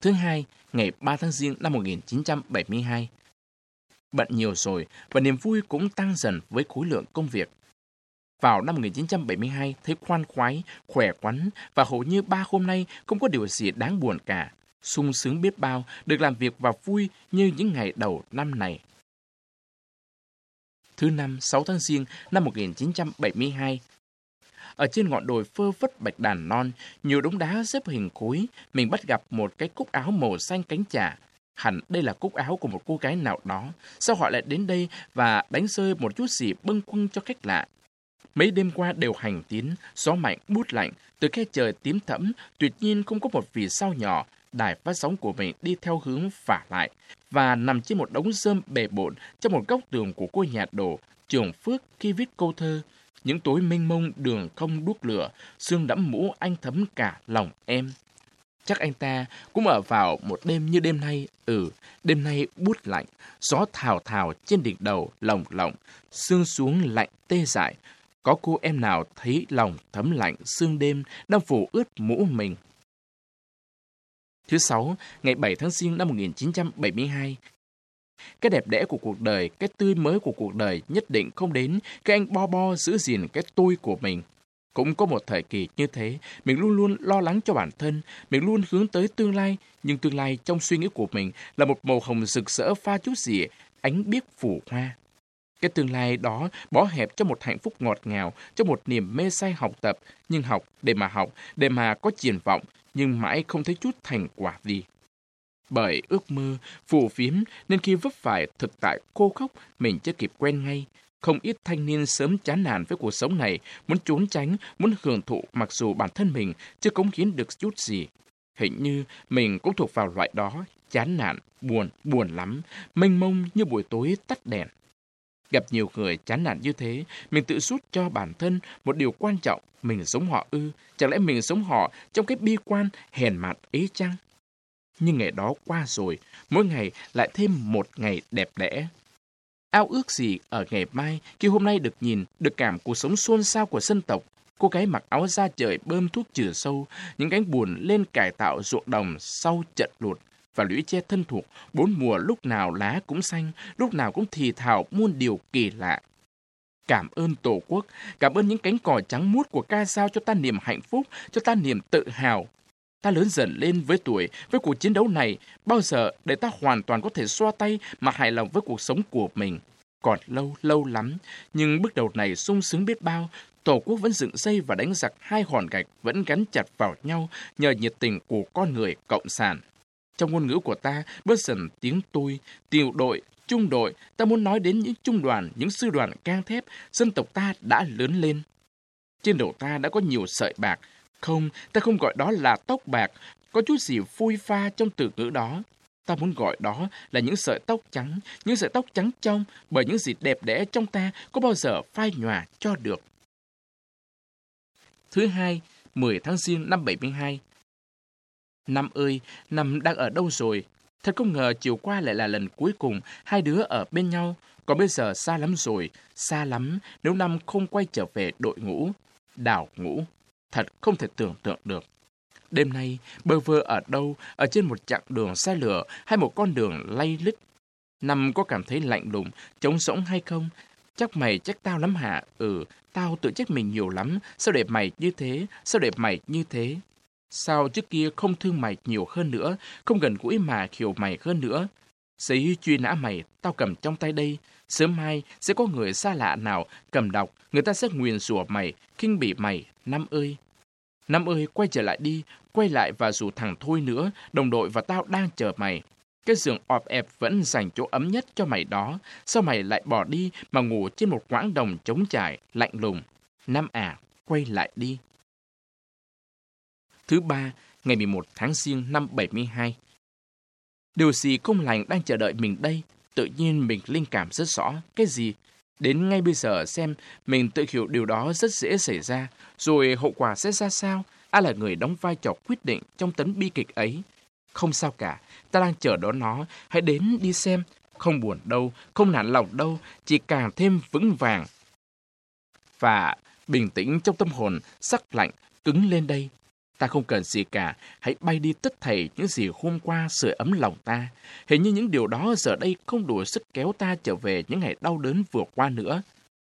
Thứ hai, ngày 3 tháng Giêng năm 1972. Bận nhiều rồi và niềm vui cũng tăng dần với khối lượng công việc. Vào năm 1972, thấy khoan khoái, khỏe khoắn và hầu như ba hôm nay không có điều gì đáng buồn cả. sung sướng biết bao được làm việc và vui như những ngày đầu năm này. Thứ năm, 6 tháng Giêng năm 1972, ở trên ngọn đồi phơ phất bạch đàn non, nhiều đống đá xếp hình khối, mình bắt gặp một cái cúc áo màu xanh cánh trà Hẳn đây là cúc áo của một cô gái nào đó. Sao họ lại đến đây và đánh rơi một chút gì bâng quăng cho khách lạ? Mấy đêm qua đều hành tiến, gió mạnh, bút lạnh, từ khe trời tím thẫm, tuyệt nhiên không có một vì sao nhỏ, đài phát sóng của mình đi theo hướng phả lại, và nằm trên một đống rơm bề bộn trong một góc tường của ngôi nhà đổ, trường Phước khi viết câu thơ. Những tối mênh mông đường không đuốc lửa, xương đẫm mũ anh thấm cả lòng em. Chắc anh ta cũng ở vào một đêm như đêm nay. Ừ, đêm nay bút lạnh, gió thào thào trên đỉnh đầu lồng lộng, xương xuống lạnh tê dại. Có cô em nào thấy lòng thấm lạnh sương đêm đang phủ ướt mũ mình. Thứ sáu, ngày 7 tháng Giêng năm 1972, cái đẹp đẽ của cuộc đời, cái tươi mới của cuộc đời nhất định không đến khi anh bo bo giữ gìn cái tôi của mình. Cũng có một thời kỳ như thế, mình luôn luôn lo lắng cho bản thân, mình luôn hướng tới tương lai, nhưng tương lai trong suy nghĩ của mình là một màu hồng rực rỡ pha chút gì ánh biếc phủ hoa. Cái tương lai đó bó hẹp cho một hạnh phúc ngọt ngào, cho một niềm mê say học tập, nhưng học để mà học, để mà có triển vọng, nhưng mãi không thấy chút thành quả gì. Bởi ước mơ, phù phiếm nên khi vấp phải thực tại cô khốc, mình chưa kịp quen ngay. Không ít thanh niên sớm chán nản với cuộc sống này, muốn trốn tránh, muốn hưởng thụ mặc dù bản thân mình chưa cống hiến được chút gì. Hình như mình cũng thuộc vào loại đó, chán nản, buồn, buồn lắm, mênh mông như buổi tối tắt đèn. Gặp nhiều người chán nản như thế, mình tự rút cho bản thân một điều quan trọng, mình sống họ ư, chẳng lẽ mình sống họ trong cái bi quan hèn mạt ấy chăng? Nhưng ngày đó qua rồi, mỗi ngày lại thêm một ngày đẹp đẽ. Ao ước gì ở ngày mai khi hôm nay được nhìn, được cảm cuộc sống xôn xao của dân tộc. Cô gái mặc áo da trời bơm thuốc trừ sâu, những cánh buồn lên cải tạo ruộng đồng sau trận lụt và lũy tre thân thuộc, bốn mùa lúc nào lá cũng xanh, lúc nào cũng thì thào muôn điều kỳ lạ. Cảm ơn Tổ quốc, cảm ơn những cánh cò trắng muốt của ca dao cho ta niềm hạnh phúc, cho ta niềm tự hào. Ta lớn dần lên với tuổi, với cuộc chiến đấu này, bao giờ để ta hoàn toàn có thể xoa tay mà hài lòng với cuộc sống của mình. Còn lâu, lâu lắm, nhưng bước đầu này sung sướng biết bao, Tổ quốc vẫn dựng xây và đánh giặc hai hòn gạch vẫn gắn chặt vào nhau nhờ nhiệt tình của con người cộng sản. Trong ngôn ngữ của ta, bớt dần tiếng tôi, tiểu đội, trung đội, ta muốn nói đến những trung đoàn, những sư đoàn can thép, dân tộc ta đã lớn lên. Trên đầu ta đã có nhiều sợi bạc. Không, ta không gọi đó là tóc bạc, có chút gì phui pha trong từ ngữ đó. Ta muốn gọi đó là những sợi tóc trắng, những sợi tóc trắng trong, bởi những gì đẹp đẽ trong ta có bao giờ phai nhòa cho được. Thứ hai, 10 tháng Giêng năm 72. Năm ơi, Năm đang ở đâu rồi? Thật không ngờ chiều qua lại là lần cuối cùng hai đứa ở bên nhau. Còn bây giờ xa lắm rồi, xa lắm nếu Năm không quay trở về đội ngũ. Đảo ngũ. Thật không thể tưởng tượng được. Đêm nay, bơ vơ ở đâu, ở trên một chặng đường xe lửa hay một con đường lay lít. Năm có cảm thấy lạnh lùng, trống rỗng hay không? Chắc mày trách tao lắm hả? Ừ, tao tự trách mình nhiều lắm. Sao để mày như thế? Sao để mày như thế? Sao trước kia không thương mày nhiều hơn nữa, không gần gũi mà hiểu mày hơn nữa? Giấy truy nã mày, tao cầm trong tay đây. Sớm mai sẽ có người xa lạ nào cầm đọc, người ta sẽ nguyền rủa mày, khinh bỉ mày, Năm ơi. Năm ơi, quay trở lại đi, quay lại và rủ thằng Thôi nữa, đồng đội và tao đang chờ mày. Cái giường ọp ẹp vẫn dành chỗ ấm nhất cho mày đó. Sao mày lại bỏ đi mà ngủ trên một quãng đồng trống trải, lạnh lùng? Năm à, quay lại đi. Thứ ba, ngày 11 tháng Giêng năm 72. Điều gì không lành đang chờ đợi mình đây? Tự nhiên mình linh cảm rất rõ. Cái gì? Đến ngay bây giờ xem mình tự hiểu điều đó rất dễ xảy ra, rồi hậu quả sẽ ra sao? Ai là người đóng vai trò quyết định trong tấn bi kịch ấy? Không sao cả, ta đang chờ đón nó, hãy đến đi xem. Không buồn đâu, không nản lòng đâu, chỉ càng thêm vững vàng. Và bình tĩnh trong tâm hồn, sắc lạnh, cứng lên đây. Ta không cần gì cả, hãy bay đi tất thảy những gì hôm qua sưởi ấm lòng ta. Hình như những điều đó giờ đây không đủ sức kéo ta trở về những ngày đau đớn vừa qua nữa.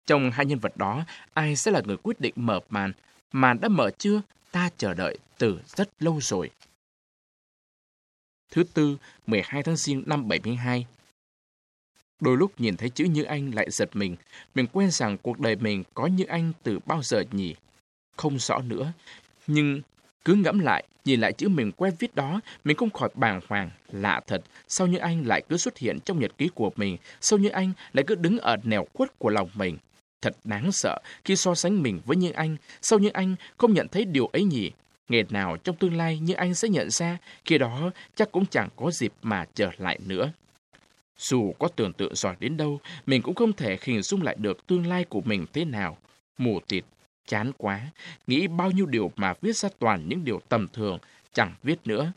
Trong hai nhân vật đó, ai sẽ là người quyết định mở màn? Màn đã mở chưa? Ta chờ đợi từ rất lâu rồi. Thứ tư, 12 tháng Giêng năm 72. Đôi lúc nhìn thấy chữ Như Anh lại giật mình. Mình quen rằng cuộc đời mình có Như Anh từ bao giờ nhỉ? Không rõ nữa. Nhưng cứ ngẫm lại, nhìn lại chữ mình quen viết đó, mình không khỏi bàng hoàng, lạ thật. Sao Như Anh lại cứ xuất hiện trong nhật ký của mình? Sao Như Anh lại cứ đứng ở nẻo khuất của lòng mình? Thật đáng sợ khi so sánh mình với Như Anh. Sao Như Anh không nhận thấy điều ấy nhỉ? Ngày nào trong tương lai Như Anh sẽ nhận ra, khi đó chắc cũng chẳng có dịp mà trở lại nữa. Dù có tưởng tượng giỏi đến đâu, mình cũng không thể hình dung lại được tương lai của mình thế nào. Mù tịt, chán quá, nghĩ bao nhiêu điều mà viết ra toàn những điều tầm thường, chẳng viết nữa.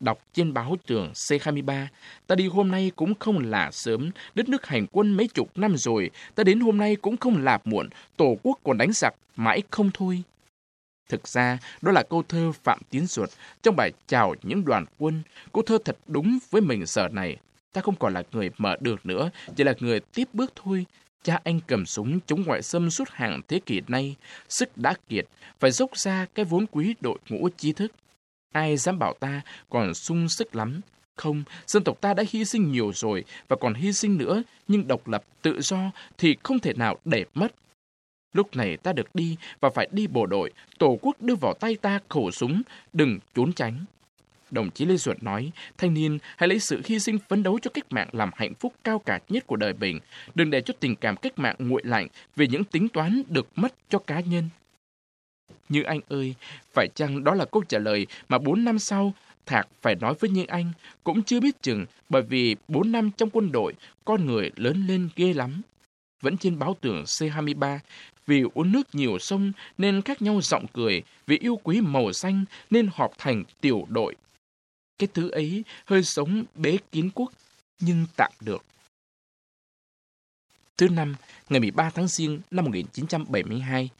Đọc trên báo trường C23, ta đi hôm nay cũng không là sớm, đất nước hành quân mấy chục năm rồi, ta đến hôm nay cũng không là muộn, tổ quốc còn đánh giặc, mãi không thôi. Thực ra, đó là câu thơ Phạm Tiến Duật trong bài chào những đoàn quân. Câu thơ thật đúng với mình giờ này. Ta không còn là người mở được nữa, chỉ là người tiếp bước thôi. Cha anh cầm súng chống ngoại xâm suốt hàng thế kỷ nay, sức đã kiệt, phải dốc ra cái vốn quý đội ngũ trí thức. Ai dám bảo ta còn sung sức lắm? Không, dân tộc ta đã hy sinh nhiều rồi và còn hy sinh nữa, nhưng độc lập, tự do thì không thể nào để mất. Lúc này ta được đi và phải đi bộ đội, tổ quốc đưa vào tay ta khẩu súng, đừng trốn tránh. Đồng chí Lê duẩn nói, thanh niên hãy lấy sự hy sinh phấn đấu cho cách mạng làm hạnh phúc cao cả nhất của đời mình. Đừng để cho tình cảm cách mạng nguội lạnh vì những tính toán được mất cho cá nhân. Như anh ơi, phải chăng đó là câu trả lời mà bốn năm sau Thạc phải nói với Như Anh cũng chưa biết chừng bởi vì bốn năm trong quân đội con người lớn lên ghê lắm. Vẫn trên báo tường C23, vì uống nước nhiều sông nên khác nhau giọng cười, vì yêu quý màu xanh nên họp thành tiểu đội cái thứ ấy hơi sống bế kiến quốc, nhưng tạm được. Thứ năm, ngày 13 tháng Giêng năm 1972.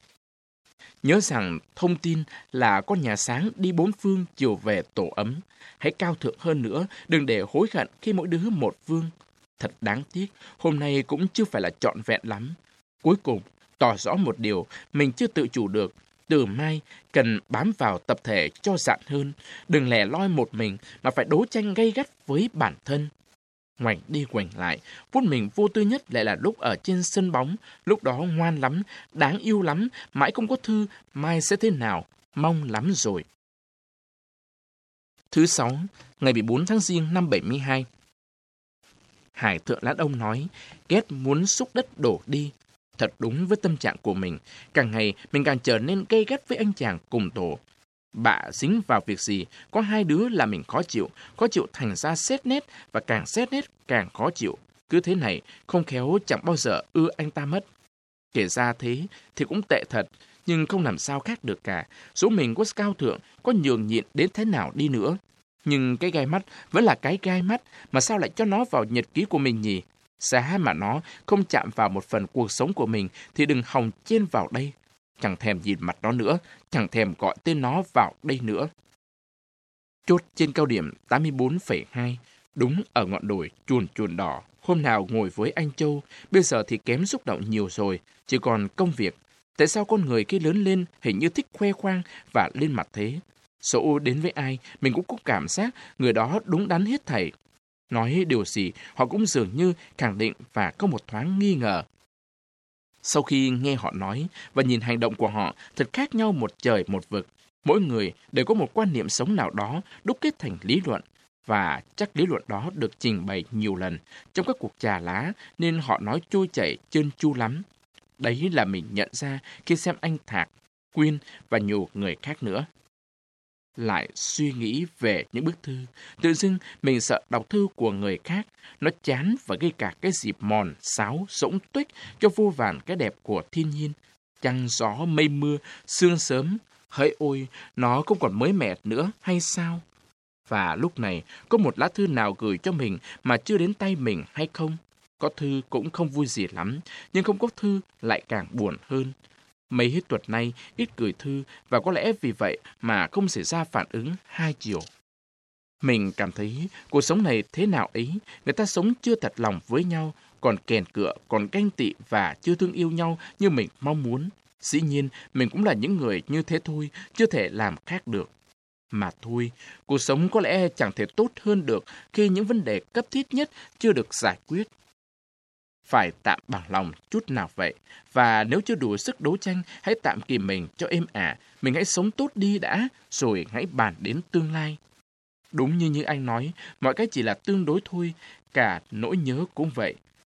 Nhớ rằng thông tin là con nhà sáng đi bốn phương chiều về tổ ấm. Hãy cao thượng hơn nữa, đừng để hối hận khi mỗi đứa một phương. Thật đáng tiếc, hôm nay cũng chưa phải là trọn vẹn lắm. Cuối cùng, tỏ rõ một điều mình chưa tự chủ được từ mai cần bám vào tập thể cho dạn hơn, đừng lẻ loi một mình mà phải đấu tranh gay gắt với bản thân. Ngoảnh đi ngoảnh lại, phút mình vô tư nhất lại là lúc ở trên sân bóng, lúc đó ngoan lắm, đáng yêu lắm, mãi không có thư, mai sẽ thế nào, mong lắm rồi. Thứ sáu, ngày 14 tháng Giêng năm 72. Hải thượng lãn ông nói, ghét muốn xúc đất đổ đi, Thật đúng với tâm trạng của mình, càng ngày mình càng trở nên gây gắt với anh chàng cùng tổ. Bạ dính vào việc gì, có hai đứa là mình khó chịu, khó chịu thành ra xét nét và càng xét nét càng khó chịu. Cứ thế này, không khéo chẳng bao giờ ưa anh ta mất. Kể ra thế thì cũng tệ thật, nhưng không làm sao khác được cả. Số mình có cao thượng, có nhường nhịn đến thế nào đi nữa. Nhưng cái gai mắt vẫn là cái gai mắt, mà sao lại cho nó vào nhật ký của mình nhỉ? Giá mà nó không chạm vào một phần cuộc sống của mình thì đừng hòng chen vào đây. Chẳng thèm nhìn mặt nó nữa, chẳng thèm gọi tên nó vào đây nữa. Chốt trên cao điểm 84,2, đúng ở ngọn đồi chuồn chuồn đỏ. Hôm nào ngồi với anh Châu, bây giờ thì kém xúc động nhiều rồi, chỉ còn công việc. Tại sao con người khi lớn lên hình như thích khoe khoang và lên mặt thế? Dẫu đến với ai, mình cũng có cảm giác người đó đúng đắn hết thảy, Nói điều gì, họ cũng dường như khẳng định và có một thoáng nghi ngờ. Sau khi nghe họ nói và nhìn hành động của họ thật khác nhau một trời một vực, mỗi người đều có một quan niệm sống nào đó đúc kết thành lý luận, và chắc lý luận đó được trình bày nhiều lần trong các cuộc trà lá nên họ nói trôi chảy chân chu lắm. Đấy là mình nhận ra khi xem anh Thạc, Quyên và nhiều người khác nữa lại suy nghĩ về những bức thư. Tự dưng mình sợ đọc thư của người khác. Nó chán và gây cả cái dịp mòn, sáo, rỗng tuếch cho vô vàn cái đẹp của thiên nhiên. Trăng gió, mây mưa, sương sớm. Hỡi ôi, nó không còn mới mẻ nữa hay sao? Và lúc này, có một lá thư nào gửi cho mình mà chưa đến tay mình hay không? Có thư cũng không vui gì lắm, nhưng không có thư lại càng buồn hơn. Mấy hết tuần nay ít gửi thư và có lẽ vì vậy mà không xảy ra phản ứng hai chiều. Mình cảm thấy cuộc sống này thế nào ấy, người ta sống chưa thật lòng với nhau, còn kèn cựa, còn ganh tị và chưa thương yêu nhau như mình mong muốn. Dĩ nhiên, mình cũng là những người như thế thôi, chưa thể làm khác được. Mà thôi, cuộc sống có lẽ chẳng thể tốt hơn được khi những vấn đề cấp thiết nhất chưa được giải quyết. Phải tạm bằng lòng chút nào vậy, và nếu chưa đủ sức đấu tranh, hãy tạm kìm mình cho êm ả, mình hãy sống tốt đi đã, rồi hãy bàn đến tương lai. Đúng như như anh nói, mọi cái chỉ là tương đối thôi, cả nỗi nhớ cũng vậy.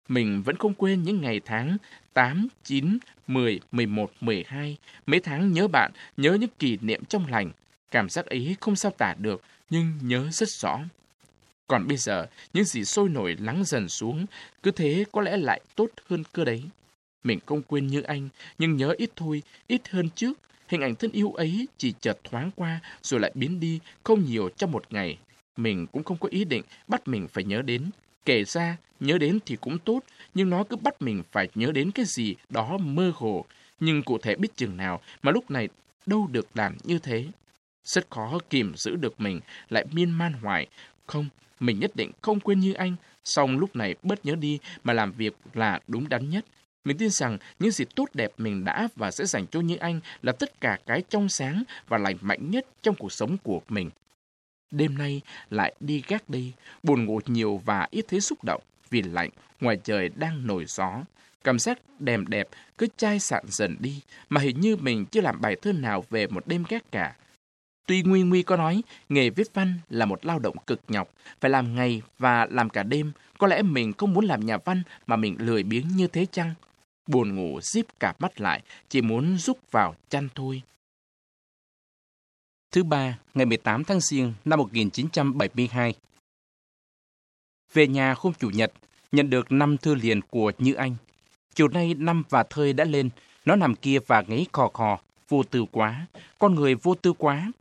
Mình vẫn không quên những ngày tháng 8, 9, 10, 11, 12, mấy tháng nhớ bạn, nhớ những kỷ niệm trong lành. Cảm giác ấy không sao tả được, nhưng nhớ rất rõ. Còn bây giờ, những gì sôi nổi lắng dần xuống, cứ thế có lẽ lại tốt hơn cơ đấy. Mình không quên như anh, nhưng nhớ ít thôi, ít hơn trước. Hình ảnh thân yêu ấy chỉ chợt thoáng qua rồi lại biến đi, không nhiều trong một ngày. Mình cũng không có ý định bắt mình phải nhớ đến. Kể ra, nhớ đến thì cũng tốt, nhưng nó cứ bắt mình phải nhớ đến cái gì đó mơ hồ. Nhưng cụ thể biết chừng nào mà lúc này đâu được làm như thế. Rất khó kìm giữ được mình, lại miên man hoài. Không, mình nhất định không quên như anh, xong lúc này bớt nhớ đi mà làm việc là đúng đắn nhất. Mình tin rằng những gì tốt đẹp mình đã và sẽ dành cho như anh là tất cả cái trong sáng và lành mạnh nhất trong cuộc sống của mình. Đêm nay lại đi gác đi, buồn ngủ nhiều và ít thấy xúc động vì lạnh, ngoài trời đang nổi gió. Cảm giác đèm đẹp cứ chai sạn dần đi, mà hình như mình chưa làm bài thơ nào về một đêm gác cả. Tuy Nguy Nguy có nói, nghề viết văn là một lao động cực nhọc, phải làm ngày và làm cả đêm, có lẽ mình không muốn làm nhà văn mà mình lười biếng như thế chăng? Buồn ngủ díp cả mắt lại, chỉ muốn rút vào chăn thôi. Thứ ba, ngày 18 tháng Giêng năm 1972. Về nhà hôm Chủ nhật, nhận được năm thư liền của Như Anh. Chiều nay năm và thơi đã lên, nó nằm kia và ngáy khò khò, vô tư quá, con người vô tư quá.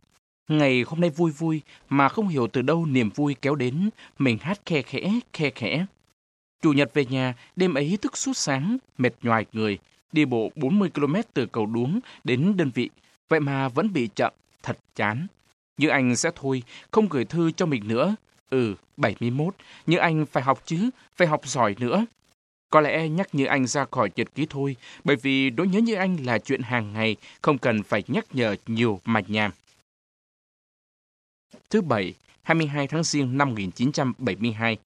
Ngày hôm nay vui vui, mà không hiểu từ đâu niềm vui kéo đến, mình hát khe khẽ, khe khẽ. Chủ nhật về nhà, đêm ấy thức suốt sáng, mệt nhoài người, đi bộ 40 km từ cầu đuống đến đơn vị, vậy mà vẫn bị chậm, thật chán. Như anh sẽ thôi, không gửi thư cho mình nữa. Ừ, 71, như anh phải học chứ, phải học giỏi nữa. Có lẽ nhắc như anh ra khỏi nhật ký thôi, bởi vì đối nhớ như anh là chuyện hàng ngày, không cần phải nhắc nhở nhiều mà nhàm. Thứ Bảy, 22 tháng Giêng năm 1972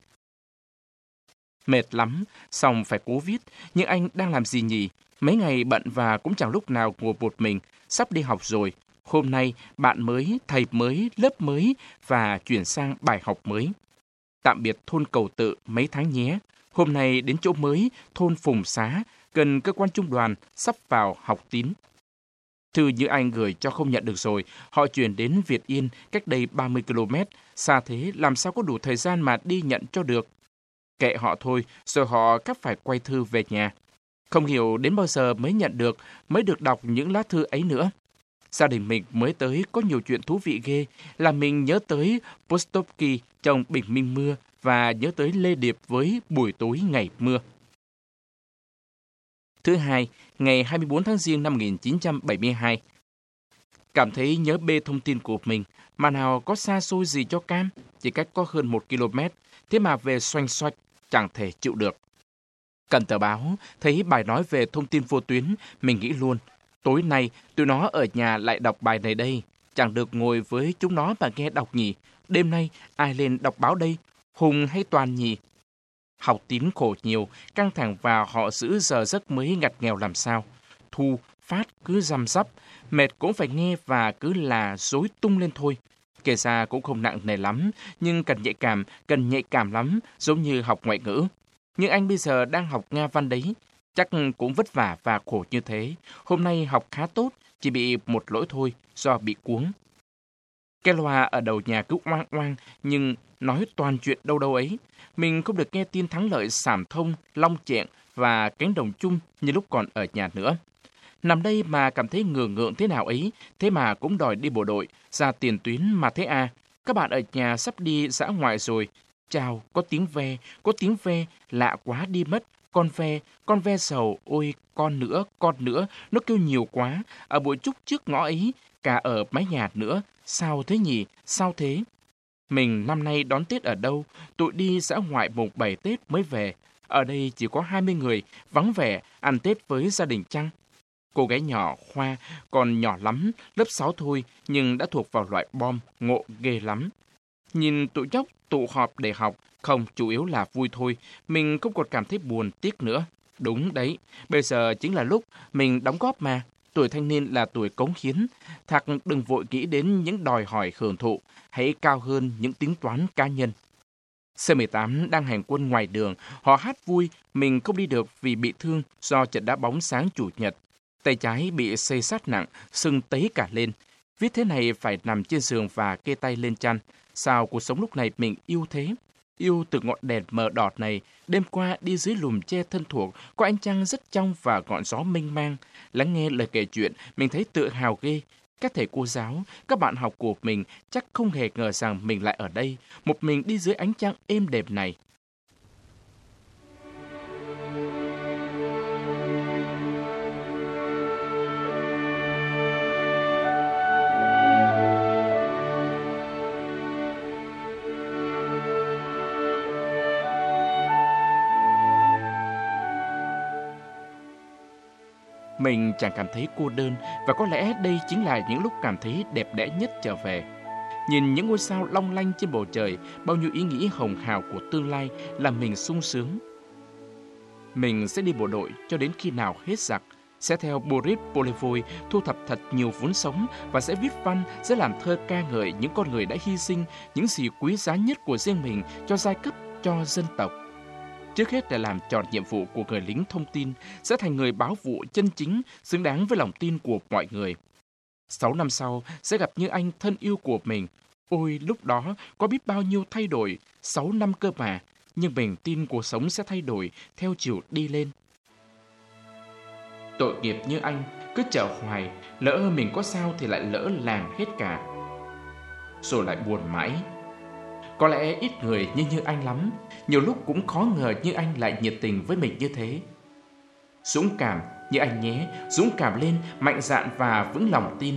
Mệt lắm, xong phải cố viết, nhưng anh đang làm gì nhỉ? Mấy ngày bận và cũng chẳng lúc nào ngồi một mình, sắp đi học rồi. Hôm nay, bạn mới, thầy mới, lớp mới và chuyển sang bài học mới. Tạm biệt thôn cầu tự mấy tháng nhé. Hôm nay đến chỗ mới, thôn Phùng Xá, gần cơ quan trung đoàn, sắp vào học tín. Thư như anh gửi cho không nhận được rồi, họ chuyển đến Việt Yên cách đây 30 km, xa thế làm sao có đủ thời gian mà đi nhận cho được. Kệ họ thôi, rồi họ cắt phải quay thư về nhà. Không hiểu đến bao giờ mới nhận được, mới được đọc những lá thư ấy nữa. Gia đình mình mới tới có nhiều chuyện thú vị ghê, là mình nhớ tới Postopki trong Bình Minh Mưa và nhớ tới Lê Điệp với Buổi tối ngày mưa. Thứ hai, ngày 24 tháng Giêng năm 1972. Cảm thấy nhớ bê thông tin của mình, mà nào có xa xôi gì cho cam, chỉ cách có hơn một km, thế mà về xoanh xoạch, chẳng thể chịu được. Cần tờ báo, thấy bài nói về thông tin vô tuyến, mình nghĩ luôn, tối nay tụi nó ở nhà lại đọc bài này đây, chẳng được ngồi với chúng nó mà nghe đọc nhỉ. Đêm nay ai lên đọc báo đây, Hùng hay Toàn nhỉ? Học tín khổ nhiều, căng thẳng và họ giữ giờ giấc mới ngặt nghèo làm sao. Thu, phát cứ răm rắp, mệt cũng phải nghe và cứ là dối tung lên thôi. Kể ra cũng không nặng nề lắm, nhưng cần nhạy cảm, cần nhạy cảm lắm, giống như học ngoại ngữ. Nhưng anh bây giờ đang học Nga văn đấy, chắc cũng vất vả và khổ như thế. Hôm nay học khá tốt, chỉ bị một lỗi thôi, do bị cuống. Cái loa ở đầu nhà cứ oang oang, nhưng nói toàn chuyện đâu đâu ấy. Mình không được nghe tin thắng lợi Sảm Thông, Long Chẹn và cánh đồng chung như lúc còn ở nhà nữa. Nằm đây mà cảm thấy ngường ngượng thế nào ấy, thế mà cũng đòi đi bộ đội, ra tiền tuyến mà thế à. Các bạn ở nhà sắp đi dã ngoại rồi. Chào, có tiếng ve, có tiếng ve, lạ quá đi mất. con ve, con ve sầu, ôi con nữa, con nữa, nó kêu nhiều quá, ở buổi trúc trước ngõ ấy, cả ở mái nhà nữa, sao thế nhỉ, sao thế? Mình năm nay đón Tết ở đâu, tụi đi xã ngoại mùng 7 Tết mới về, ở đây chỉ có 20 người, vắng vẻ, ăn Tết với gia đình chăng? Cô gái nhỏ, Khoa, còn nhỏ lắm, lớp 6 thôi, nhưng đã thuộc vào loại bom, ngộ ghê lắm. Nhìn tụi nhóc tụ họp để học, không, chủ yếu là vui thôi, mình không còn cảm thấy buồn, tiếc nữa. Đúng đấy, bây giờ chính là lúc mình đóng góp mà. Tuổi thanh niên là tuổi cống hiến. Thạc đừng vội nghĩ đến những đòi hỏi hưởng thụ, hãy cao hơn những tính toán cá nhân. C18 đang hành quân ngoài đường, họ hát vui, mình không đi được vì bị thương do trận đá bóng sáng chủ nhật. Tay trái bị xây sát nặng, sưng tấy cả lên. Viết thế này phải nằm trên giường và kê tay lên chăn. Sao cuộc sống lúc này mình yêu thế? Yêu từ ngọn đèn mờ đọt này, đêm qua đi dưới lùm tre thân thuộc, có ánh trăng rất trong và ngọn gió mênh mang. Lắng nghe lời kể chuyện, mình thấy tự hào ghê. Các thầy cô giáo, các bạn học của mình chắc không hề ngờ rằng mình lại ở đây, một mình đi dưới ánh trăng êm đẹp này. Mình chẳng cảm thấy cô đơn và có lẽ đây chính là những lúc cảm thấy đẹp đẽ nhất trở về. Nhìn những ngôi sao long lanh trên bầu trời, bao nhiêu ý nghĩ hồng hào của tương lai làm mình sung sướng. Mình sẽ đi bộ đội cho đến khi nào hết giặc, sẽ theo Boris Polevoy thu thập thật nhiều vốn sống và sẽ viết văn, sẽ làm thơ ca ngợi những con người đã hy sinh những gì quý giá nhất của riêng mình cho giai cấp, cho dân tộc. Trước hết là làm tròn nhiệm vụ của người lính thông tin, sẽ thành người báo vụ chân chính, xứng đáng với lòng tin của mọi người. Sáu năm sau, sẽ gặp như anh thân yêu của mình. Ôi, lúc đó có biết bao nhiêu thay đổi, sáu năm cơ mà, nhưng mình tin cuộc sống sẽ thay đổi theo chiều đi lên. Tội nghiệp như anh, cứ chờ hoài, lỡ mình có sao thì lại lỡ làm hết cả. Rồi lại buồn mãi, có lẽ ít người như như anh lắm, nhiều lúc cũng khó ngờ như anh lại nhiệt tình với mình như thế. Dũng cảm như anh nhé, dũng cảm lên, mạnh dạn và vững lòng tin.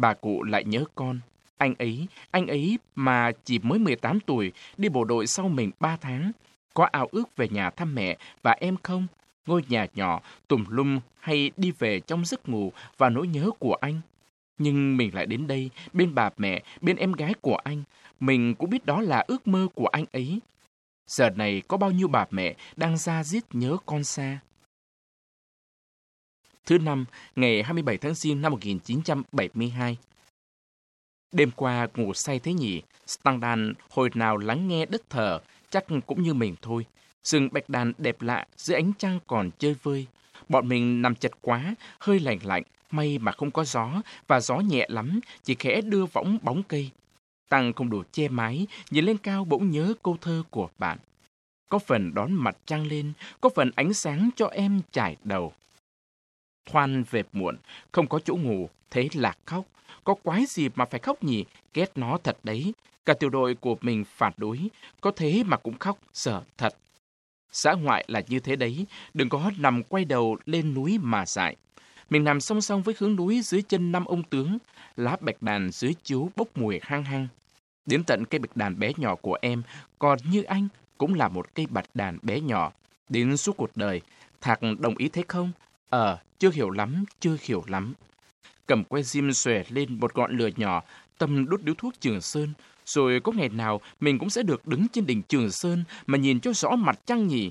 Bà cụ lại nhớ con. Anh ấy, anh ấy mà chỉ mới 18 tuổi, đi bộ đội sau mình 3 tháng. Có ao ước về nhà thăm mẹ và em không? Ngôi nhà nhỏ, tùm lum hay đi về trong giấc ngủ và nỗi nhớ của anh? Nhưng mình lại đến đây, bên bà mẹ, bên em gái của anh. Mình cũng biết đó là ước mơ của anh ấy. Giờ này có bao nhiêu bà mẹ đang ra giết nhớ con xa. Thứ năm, ngày 27 tháng Giêng năm 1972. Đêm qua ngủ say thế nhỉ, Standan hồi nào lắng nghe đất thở, chắc cũng như mình thôi. Rừng bạch đàn đẹp lạ dưới ánh trăng còn chơi vơi. Bọn mình nằm chật quá, hơi lạnh lạnh, may mà không có gió, và gió nhẹ lắm, chỉ khẽ đưa võng bóng cây. Tăng không đủ che mái, nhìn lên cao bỗng nhớ câu thơ của bạn. Có phần đón mặt trăng lên, có phần ánh sáng cho em trải đầu. Thoan về muộn, không có chỗ ngủ, thế là khóc. Có quái gì mà phải khóc nhỉ? Ghét nó thật đấy. Cả tiểu đội của mình phản đối, có thế mà cũng khóc, sợ thật. Xã ngoại là như thế đấy, đừng có nằm quay đầu lên núi mà dại. Mình nằm song song với hướng núi dưới chân năm ông tướng, lá bạch đàn dưới chiếu bốc mùi hăng hăng. Đến tận cây bạch đàn bé nhỏ của em, còn như anh cũng là một cây bạch đàn bé nhỏ. Đến suốt cuộc đời, Thạc đồng ý thế không? Ờ, chưa hiểu lắm, chưa hiểu lắm. Cầm que diêm xòe lên một ngọn lửa nhỏ, tâm đốt điếu thuốc Trường Sơn, rồi có ngày nào mình cũng sẽ được đứng trên đỉnh Trường Sơn mà nhìn cho rõ mặt trăng nhỉ.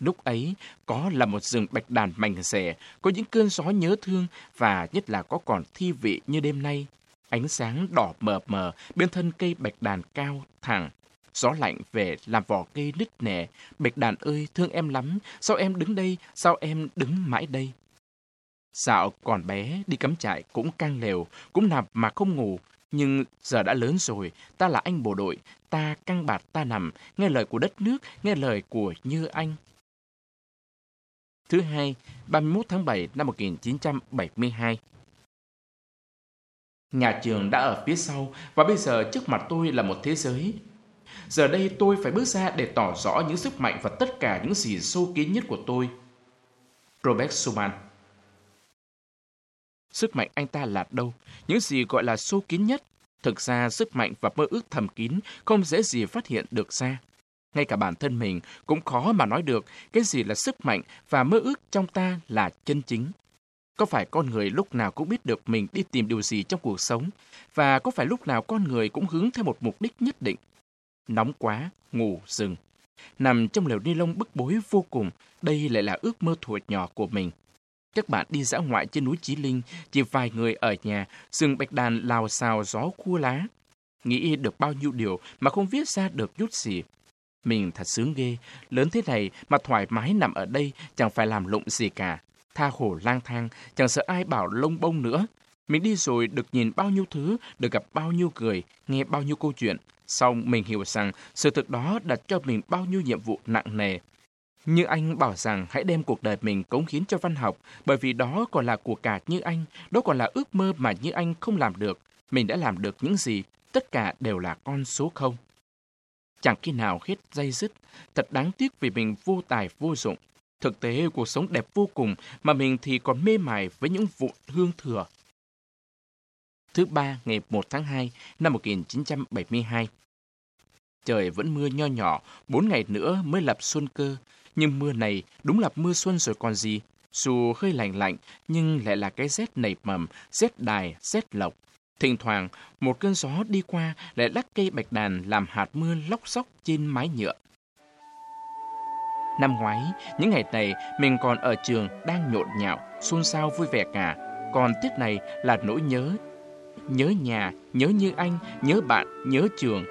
Lúc ấy, có là một rừng bạch đàn mảnh rẻ, có những cơn gió nhớ thương và nhất là có còn thi vị như đêm nay. Ánh sáng đỏ mờ mờ bên thân cây bạch đàn cao, thẳng. Gió lạnh về làm vỏ cây nứt nẻ. Bạch đàn ơi, thương em lắm. Sao em đứng đây? Sao em đứng mãi đây? Dạo còn bé, đi cắm trại cũng căng lều, cũng nằm mà không ngủ. Nhưng giờ đã lớn rồi, ta là anh bộ đội, ta căng bạt ta nằm, nghe lời của đất nước, nghe lời của Như Anh. Thứ hai, 31 tháng 7 năm 1972. Nhà trường đã ở phía sau và bây giờ trước mặt tôi là một thế giới. Giờ đây tôi phải bước ra để tỏ rõ những sức mạnh và tất cả những gì sâu kín nhất của tôi. Robert Schumann Sức mạnh anh ta là đâu? Những gì gọi là sâu kín nhất? Thực ra, sức mạnh và mơ ước thầm kín không dễ gì phát hiện được ra. Ngay cả bản thân mình cũng khó mà nói được cái gì là sức mạnh và mơ ước trong ta là chân chính. Có phải con người lúc nào cũng biết được mình đi tìm điều gì trong cuộc sống? Và có phải lúc nào con người cũng hướng theo một mục đích nhất định? Nóng quá, ngủ, rừng. Nằm trong lều ni lông bức bối vô cùng, đây lại là ước mơ thuở nhỏ của mình. Các bạn đi dã ngoại trên núi Chí Linh, chỉ vài người ở nhà, rừng bạch đàn lào xào gió khua lá. Nghĩ được bao nhiêu điều mà không viết ra được chút gì. Mình thật sướng ghê, lớn thế này mà thoải mái nằm ở đây chẳng phải làm lụng gì cả. Tha hồ lang thang, chẳng sợ ai bảo lông bông nữa. Mình đi rồi được nhìn bao nhiêu thứ, được gặp bao nhiêu người, nghe bao nhiêu câu chuyện. Xong mình hiểu rằng sự thực đó đặt cho mình bao nhiêu nhiệm vụ nặng nề. Như anh bảo rằng hãy đem cuộc đời mình cống hiến cho văn học, bởi vì đó còn là của cả Như Anh, đó còn là ước mơ mà Như Anh không làm được. Mình đã làm được những gì, tất cả đều là con số không. Chẳng khi nào hết dây dứt, thật đáng tiếc vì mình vô tài vô dụng. Thực tế cuộc sống đẹp vô cùng mà mình thì còn mê mải với những vụ hương thừa. Thứ ba ngày 1 tháng 2 năm 1972. Trời vẫn mưa nho nhỏ, bốn ngày nữa mới lập xuân cơ. Nhưng mưa này đúng là mưa xuân rồi còn gì. Dù hơi lạnh lạnh, nhưng lại là cái rét nảy mầm, rét đài, rét lộc. Thỉnh thoảng, một cơn gió đi qua lại lắc cây bạch đàn làm hạt mưa lóc xóc trên mái nhựa. Năm ngoái, những ngày này mình còn ở trường đang nhộn nhạo, xôn xao vui vẻ cả. Còn Tết này là nỗi nhớ. Nhớ nhà, nhớ như anh, nhớ bạn, nhớ trường.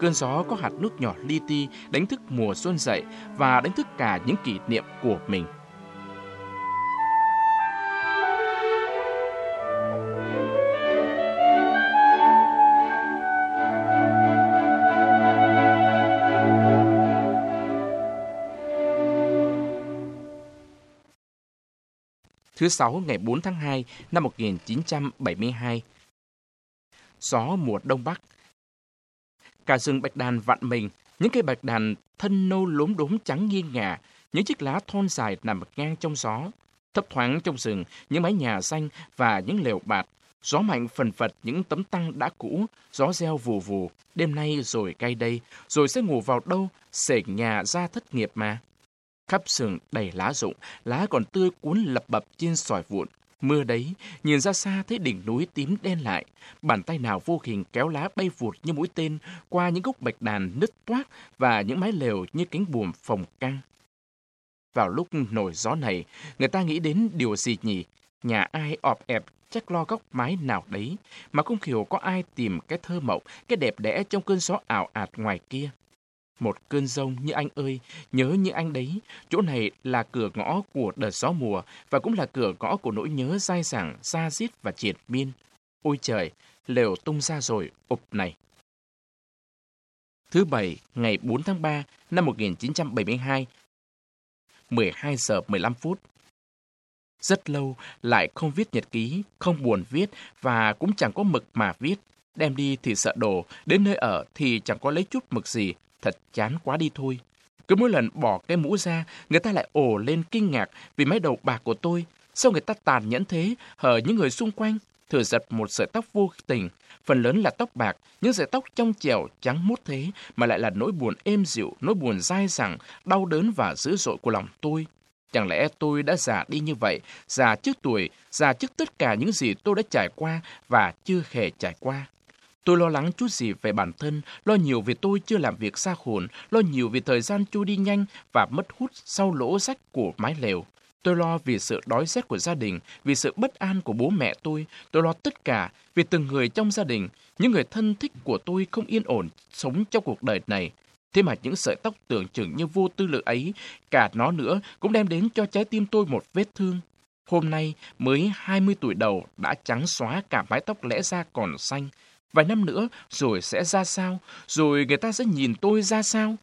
Cơn gió có hạt nước nhỏ li ti đánh thức mùa xuân dậy và đánh thức cả những kỷ niệm của mình. Thứ Sáu ngày 4 tháng 2 năm 1972. Gió mùa Đông Bắc Cả rừng bạch đàn vặn mình, những cây bạch đàn thân nâu lốm đốm trắng nghiêng ngả, những chiếc lá thon dài nằm ngang trong gió. Thấp thoáng trong rừng, những mái nhà xanh và những lều bạt. Gió mạnh phần phật những tấm tăng đã cũ, gió reo vù vù, đêm nay rồi cay đây, rồi sẽ ngủ vào đâu, sể nhà ra thất nghiệp mà. Khắp sườn đầy lá rụng, lá còn tươi cuốn lập bập trên sỏi vụn. Mưa đấy, nhìn ra xa thấy đỉnh núi tím đen lại. Bàn tay nào vô hình kéo lá bay vụt như mũi tên qua những gốc bạch đàn nứt toát và những mái lều như cánh buồm phồng căng. Vào lúc nổi gió này, người ta nghĩ đến điều gì nhỉ? Nhà ai ọp ẹp chắc lo góc mái nào đấy, mà không hiểu có ai tìm cái thơ mộng, cái đẹp đẽ trong cơn gió ảo ạt ngoài kia. Một cơn rông như anh ơi, nhớ như anh đấy, chỗ này là cửa ngõ của đợt gió mùa và cũng là cửa ngõ của nỗi nhớ dai dẳng, xa xít và triệt miên. Ôi trời, lều tung ra rồi, ụp này. Thứ Bảy, ngày 4 tháng 3 năm 1972, 12 giờ 15 phút. Rất lâu lại không viết nhật ký, không buồn viết và cũng chẳng có mực mà viết. Đem đi thì sợ đồ, đến nơi ở thì chẳng có lấy chút mực gì, Thật chán quá đi thôi. Cứ mỗi lần bỏ cái mũ ra, người ta lại ồ lên kinh ngạc vì mái đầu bạc của tôi. Sao người ta tàn nhẫn thế, hở những người xung quanh? Thử giật một sợi tóc vô tình, phần lớn là tóc bạc, những sợi tóc trong trẻo trắng mút thế mà lại là nỗi buồn êm dịu, nỗi buồn dai dẳng, đau đớn và dữ dội của lòng tôi. Chẳng lẽ tôi đã già đi như vậy, già trước tuổi, già trước tất cả những gì tôi đã trải qua và chưa hề trải qua? Tôi lo lắng chút gì về bản thân, lo nhiều vì tôi chưa làm việc xa hồn, lo nhiều vì thời gian trôi đi nhanh và mất hút sau lỗ sách của mái lều. Tôi lo vì sự đói rét của gia đình, vì sự bất an của bố mẹ tôi. Tôi lo tất cả vì từng người trong gia đình. Những người thân thích của tôi không yên ổn sống trong cuộc đời này. Thế mà những sợi tóc tưởng chừng như vô tư lự ấy, cả nó nữa cũng đem đến cho trái tim tôi một vết thương. Hôm nay mới 20 tuổi đầu đã trắng xóa cả mái tóc lẽ ra còn xanh. Vài năm nữa rồi sẽ ra sao? Rồi người ta sẽ nhìn tôi ra sao?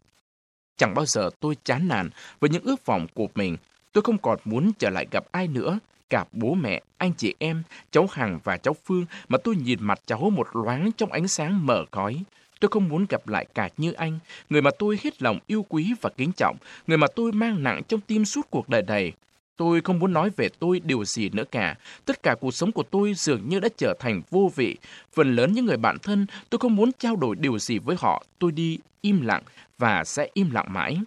Chẳng bao giờ tôi chán nản với những ước vọng của mình. Tôi không còn muốn trở lại gặp ai nữa. Cả bố mẹ, anh chị em, cháu Hằng và cháu Phương mà tôi nhìn mặt cháu một loáng trong ánh sáng mở khói. Tôi không muốn gặp lại cả như anh, người mà tôi hết lòng yêu quý và kính trọng, người mà tôi mang nặng trong tim suốt cuộc đời này. Tôi không muốn nói về tôi điều gì nữa cả. Tất cả cuộc sống của tôi dường như đã trở thành vô vị. Phần lớn những người bạn thân, tôi không muốn trao đổi điều gì với họ. Tôi đi im lặng và sẽ im lặng mãi.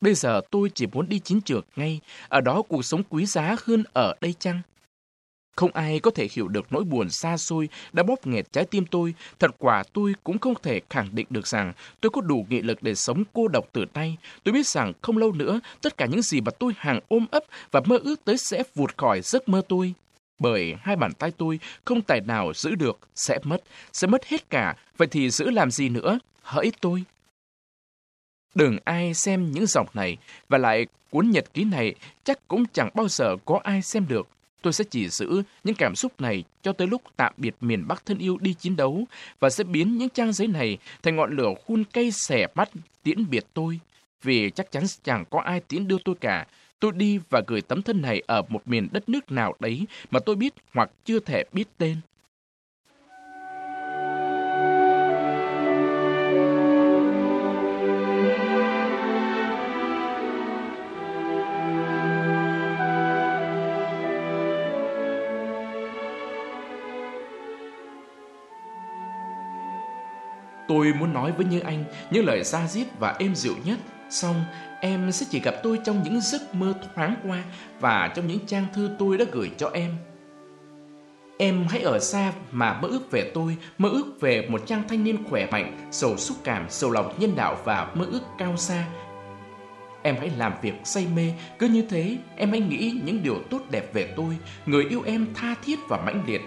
Bây giờ tôi chỉ muốn đi chiến trường ngay. Ở đó cuộc sống quý giá hơn ở đây chăng? Không ai có thể hiểu được nỗi buồn xa xôi đã bóp nghẹt trái tim tôi. Thật quả tôi cũng không thể khẳng định được rằng tôi có đủ nghị lực để sống cô độc từ tay. Tôi biết rằng không lâu nữa, tất cả những gì mà tôi hàng ôm ấp và mơ ước tới sẽ vụt khỏi giấc mơ tôi. Bởi hai bàn tay tôi không tài nào giữ được, sẽ mất, sẽ mất hết cả. Vậy thì giữ làm gì nữa? Hỡi tôi. Đừng ai xem những dòng này, và lại cuốn nhật ký này chắc cũng chẳng bao giờ có ai xem được. Tôi sẽ chỉ giữ những cảm xúc này cho tới lúc tạm biệt miền Bắc thân yêu đi chiến đấu và sẽ biến những trang giấy này thành ngọn lửa khun cây xẻ mắt tiễn biệt tôi. Vì chắc chắn chẳng có ai tiễn đưa tôi cả. Tôi đi và gửi tấm thân này ở một miền đất nước nào đấy mà tôi biết hoặc chưa thể biết tên. Tôi muốn nói với Như Anh những lời xa diết và êm dịu nhất. Xong, em sẽ chỉ gặp tôi trong những giấc mơ thoáng qua và trong những trang thư tôi đã gửi cho em. Em hãy ở xa mà mơ ước về tôi, mơ ước về một trang thanh niên khỏe mạnh, sầu xúc cảm, sầu lòng nhân đạo và mơ ước cao xa. Em hãy làm việc say mê, cứ như thế em hãy nghĩ những điều tốt đẹp về tôi, người yêu em tha thiết và mãnh liệt,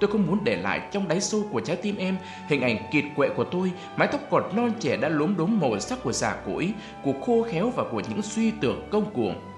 Tôi không muốn để lại trong đáy sâu của trái tim em hình ảnh kiệt quệ của tôi, mái tóc cột non trẻ đã lốm đốm màu sắc của già cỗi, của khô khéo và của những suy tưởng công cuồng.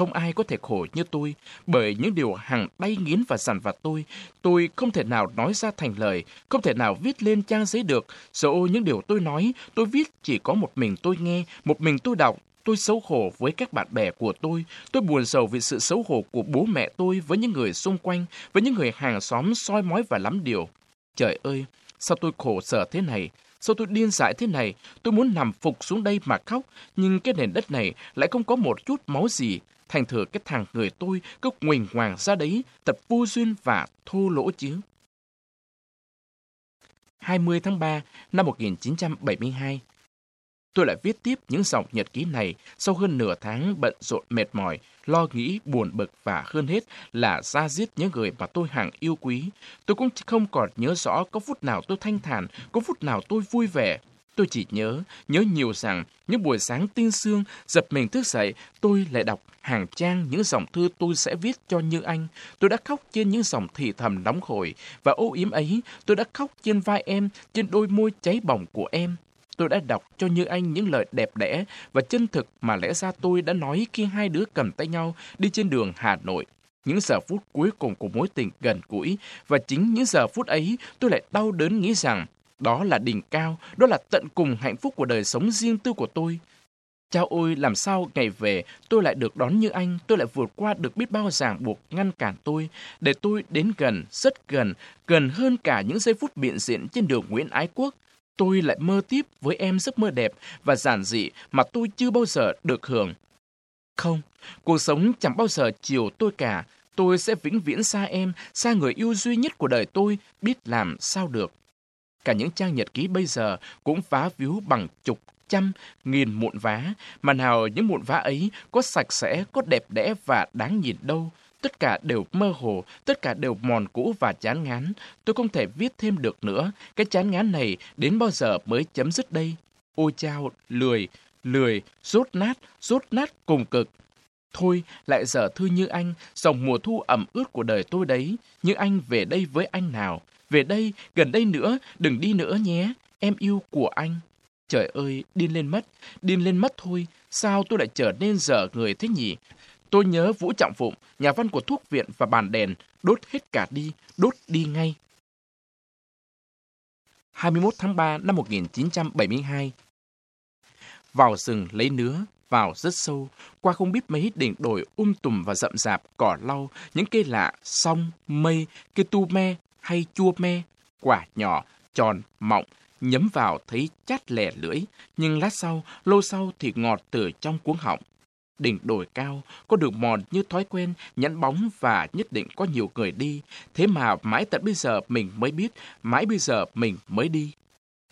Không ai có thể khổ như tôi, bởi những điều hàng bay nghiến và dằn vặt tôi, tôi không thể nào nói ra thành lời, không thể nào viết lên trang giấy được. Dẫu những điều tôi nói, tôi viết chỉ có một mình tôi nghe, một mình tôi đọc, Tôi xấu hổ với các bạn bè của tôi. Tôi buồn sầu vì sự xấu hổ của bố mẹ tôi với những người xung quanh, với những người hàng xóm soi mói và lắm điều. Trời ơi, sao tôi khổ sở thế này? Sao tôi điên dại thế này? Tôi muốn nằm phục xuống đây mà khóc, nhưng cái nền đất này lại không có một chút máu gì. Thành thử cái thằng người tôi cứ nguỳnh hoàng ra đấy, thật vô duyên và thô lỗ chứ. 20 tháng 3 năm 1972 Tôi lại viết tiếp những dòng nhật ký này sau hơn nửa tháng bận rộn mệt mỏi, lo nghĩ, buồn bực và hơn hết là ra giết những người mà tôi hàng yêu quý. Tôi cũng không còn nhớ rõ có phút nào tôi thanh thản, có phút nào tôi vui vẻ. Tôi chỉ nhớ, nhớ nhiều rằng những buổi sáng tinh sương, dập mình thức dậy, tôi lại đọc hàng trang những dòng thư tôi sẽ viết cho Như Anh. Tôi đã khóc trên những dòng thì thầm nóng hổi, và ô yếm ấy, tôi đã khóc trên vai em, trên đôi môi cháy bỏng của em. Tôi đã đọc cho Như Anh những lời đẹp đẽ và chân thực mà lẽ ra tôi đã nói khi hai đứa cầm tay nhau đi trên đường Hà Nội. Những giờ phút cuối cùng của mối tình gần gũi và chính những giờ phút ấy tôi lại đau đớn nghĩ rằng đó là đỉnh cao, đó là tận cùng hạnh phúc của đời sống riêng tư của tôi. Chao ôi, làm sao ngày về tôi lại được đón như anh, tôi lại vượt qua được biết bao ràng buộc ngăn cản tôi, để tôi đến gần, rất gần, gần hơn cả những giây phút biện diện trên đường Nguyễn Ái Quốc. Tôi lại mơ tiếp với em giấc mơ đẹp và giản dị mà tôi chưa bao giờ được hưởng. Không, cuộc sống chẳng bao giờ chiều tôi cả. Tôi sẽ vĩnh viễn xa em, xa người yêu duy nhất của đời tôi, biết làm sao được. Cả những trang nhật ký bây giờ cũng phá víu bằng chục trăm nghìn mụn vá, mà nào những mụn vá ấy có sạch sẽ, có đẹp đẽ và đáng nhìn đâu. tất cả đều mơ hồ, tất cả đều mòn cũ và chán ngán. Tôi không thể viết thêm được nữa. Cái chán ngán này đến bao giờ mới chấm dứt đây? Ôi chao, lười, lười, rốt nát, rốt nát cùng cực. Thôi, lại giờ thư như anh, dòng mùa thu ẩm ướt của đời tôi đấy. Như anh về đây với anh nào. Về đây, gần đây nữa, đừng đi nữa nhé. Em yêu của anh. Trời ơi, điên lên mất, điên lên mất thôi. Sao tôi lại trở nên dở người thế nhỉ? Tôi nhớ Vũ Trọng Phụng, nhà văn của thuốc viện và bàn đèn, đốt hết cả đi, đốt đi ngay. 21 tháng 3 năm 1972 Vào rừng lấy nứa, vào rất sâu, qua không biết mấy đỉnh đồi um tùm và rậm rạp, cỏ lau, những cây lạ, sông mây, cây tu me hay chua me, quả nhỏ, tròn, mọng, nhấm vào thấy chát lẻ lưỡi, nhưng lát sau, lâu sau thì ngọt từ trong cuống họng. Đỉnh đồi cao, có đường mòn như thói quen, nhẫn bóng và nhất định có nhiều người đi. Thế mà mãi tận bây giờ mình mới biết, mãi bây giờ mình mới đi.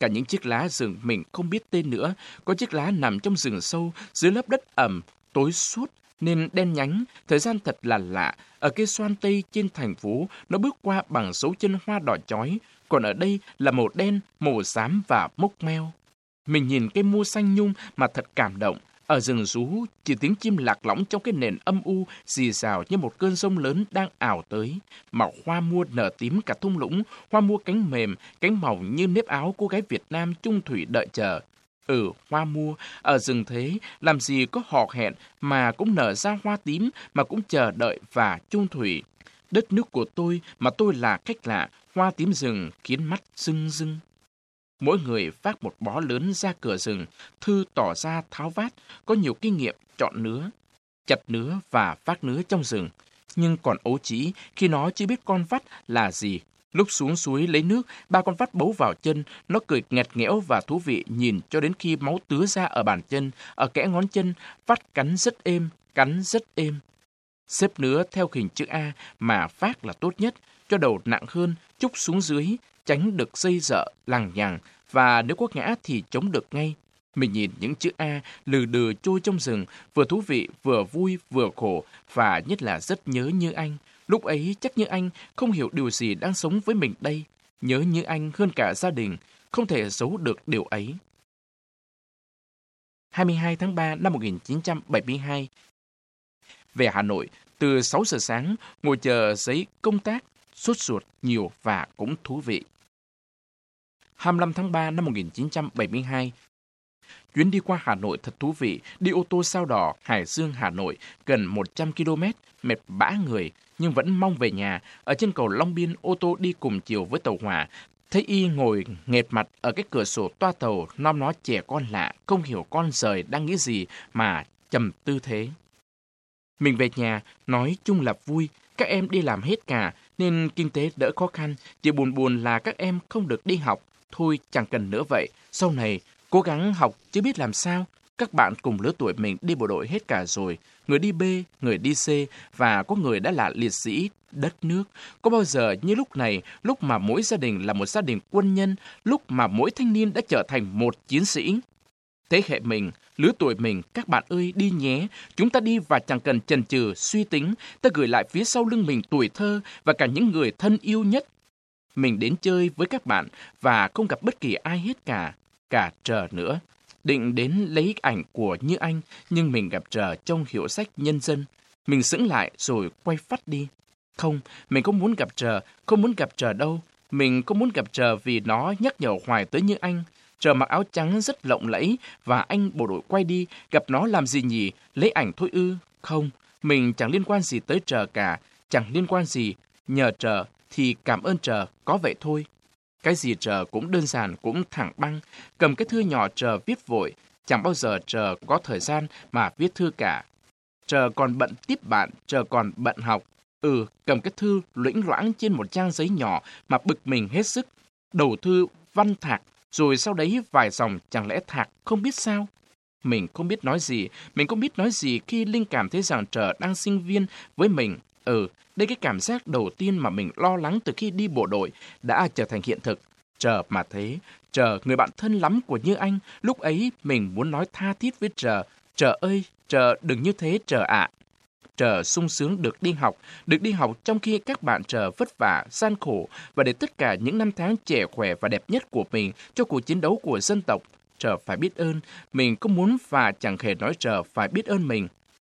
Cả những chiếc lá rừng mình không biết tên nữa, có chiếc lá nằm trong rừng sâu, dưới lớp đất ẩm, tối suốt, nên đen nhánh, thời gian thật là lạ. Ở cây xoan tây trên thành phố, nó bước qua bằng dấu chân hoa đỏ chói, còn ở đây là màu đen, màu xám và mốc meo. Mình nhìn cây mua xanh nhung mà thật cảm động. Ở rừng rú, chỉ tiếng chim lạc lõng trong cái nền âm u, xì xào như một cơn sông lớn đang ảo tới. Mà hoa mua nở tím cả thung lũng, hoa mua cánh mềm, cánh mỏng như nếp áo cô gái Việt Nam trung thủy đợi chờ ở hoa mua, ở rừng thế, làm gì có hò hẹn mà cũng nở ra hoa tím mà cũng chờ đợi và chung thủy. Đất nước của tôi mà tôi là cách lạ, hoa tím rừng khiến mắt rưng rưng. Mỗi người vác một bó lớn ra cửa rừng, Thư tỏ ra tháo vát, có nhiều kinh nghiệm chọn nứa, chặt nứa và vác nứa trong rừng. Nhưng còn ấu trí khi nó chưa biết con vắt là gì. Lúc xuống suối lấy nước, ba con vắt bấu vào chân, nó cười nghẹt nghẽo và thú vị nhìn cho đến khi máu tứa ra ở bàn chân, ở kẽ ngón chân, vắt cắn rất êm, cắn rất êm. Xếp nứa theo hình chữ A mà phát là tốt nhất, cho đầu nặng hơn, chúc xuống dưới, tránh được dây dợ, lằng nhằng, và nếu có ngã thì chống được ngay. Mình nhìn những chữ A lừ đừ trôi trong rừng, vừa thú vị, vừa vui, vừa khổ, và nhất là rất nhớ như anh. Lúc ấy chắc như anh không hiểu điều gì đang sống với mình đây. Nhớ như anh hơn cả gia đình, không thể giấu được điều ấy. 22 tháng 3 năm 1972 Về Hà Nội, từ 6 giờ sáng, ngồi chờ giấy công tác, sốt ruột nhiều và cũng thú vị. 25 tháng 3 năm 1972. Chuyến đi qua Hà Nội thật thú vị, đi ô tô sao đỏ Hải Dương Hà Nội gần 100 km, mệt bã người, nhưng vẫn mong về nhà. Ở trên cầu Long Biên, ô tô đi cùng chiều với tàu hỏa. Thấy y ngồi nghệt mặt ở cái cửa sổ toa tàu, nom nó trẻ con lạ, không hiểu con rời đang nghĩ gì mà trầm tư thế. Mình về nhà, nói chung là vui, các em đi làm hết cả, nên kinh tế đỡ khó khăn, chỉ buồn buồn là các em không được đi học. Thôi chẳng cần nữa vậy, sau này cố gắng học chứ biết làm sao. Các bạn cùng lứa tuổi mình đi bộ đội hết cả rồi, người đi B, người đi C và có người đã là liệt sĩ đất nước. Có bao giờ như lúc này, lúc mà mỗi gia đình là một gia đình quân nhân, lúc mà mỗi thanh niên đã trở thành một chiến sĩ? Thế hệ mình, lứa tuổi mình, các bạn ơi đi nhé, chúng ta đi và chẳng cần chần chừ, suy tính, ta gửi lại phía sau lưng mình tuổi thơ và cả những người thân yêu nhất mình đến chơi với các bạn và không gặp bất kỳ ai hết cả, cả trờ nữa. Định đến lấy ảnh của Như Anh, nhưng mình gặp trờ trong hiệu sách nhân dân. Mình sững lại rồi quay phát đi. Không, mình không muốn gặp trờ, không muốn gặp trờ đâu. Mình không muốn gặp trờ vì nó nhắc nhở hoài tới Như Anh. Trờ mặc áo trắng rất lộng lẫy và anh bộ đội quay đi, gặp nó làm gì nhỉ? Lấy ảnh thôi ư? Không, mình chẳng liên quan gì tới trờ cả, chẳng liên quan gì. Nhờ trờ, thì cảm ơn trờ, có vậy thôi. Cái gì trờ cũng đơn giản, cũng thẳng băng. Cầm cái thư nhỏ trờ viết vội, chẳng bao giờ trờ có thời gian mà viết thư cả. Trờ còn bận tiếp bạn, trờ còn bận học. Ừ, cầm cái thư lĩnh loãng trên một trang giấy nhỏ mà bực mình hết sức. Đầu thư văn thạc, rồi sau đấy vài dòng chẳng lẽ thạc không biết sao. Mình không biết nói gì, mình không biết nói gì khi Linh cảm thấy rằng Trở đang sinh viên với mình. Ừ, đây cái cảm giác đầu tiên mà mình lo lắng từ khi đi bộ đội đã trở thành hiện thực. Chờ mà thế, chờ người bạn thân lắm của Như Anh, lúc ấy mình muốn nói tha thiết với chờ, chờ ơi, chờ đừng như thế chờ ạ. chờ sung sướng được đi học, được đi học trong khi các bạn chờ vất vả, gian khổ và để tất cả những năm tháng trẻ khỏe và đẹp nhất của mình cho cuộc chiến đấu của dân tộc. chờ phải biết ơn, mình cũng muốn và chẳng hề nói chờ phải biết ơn mình.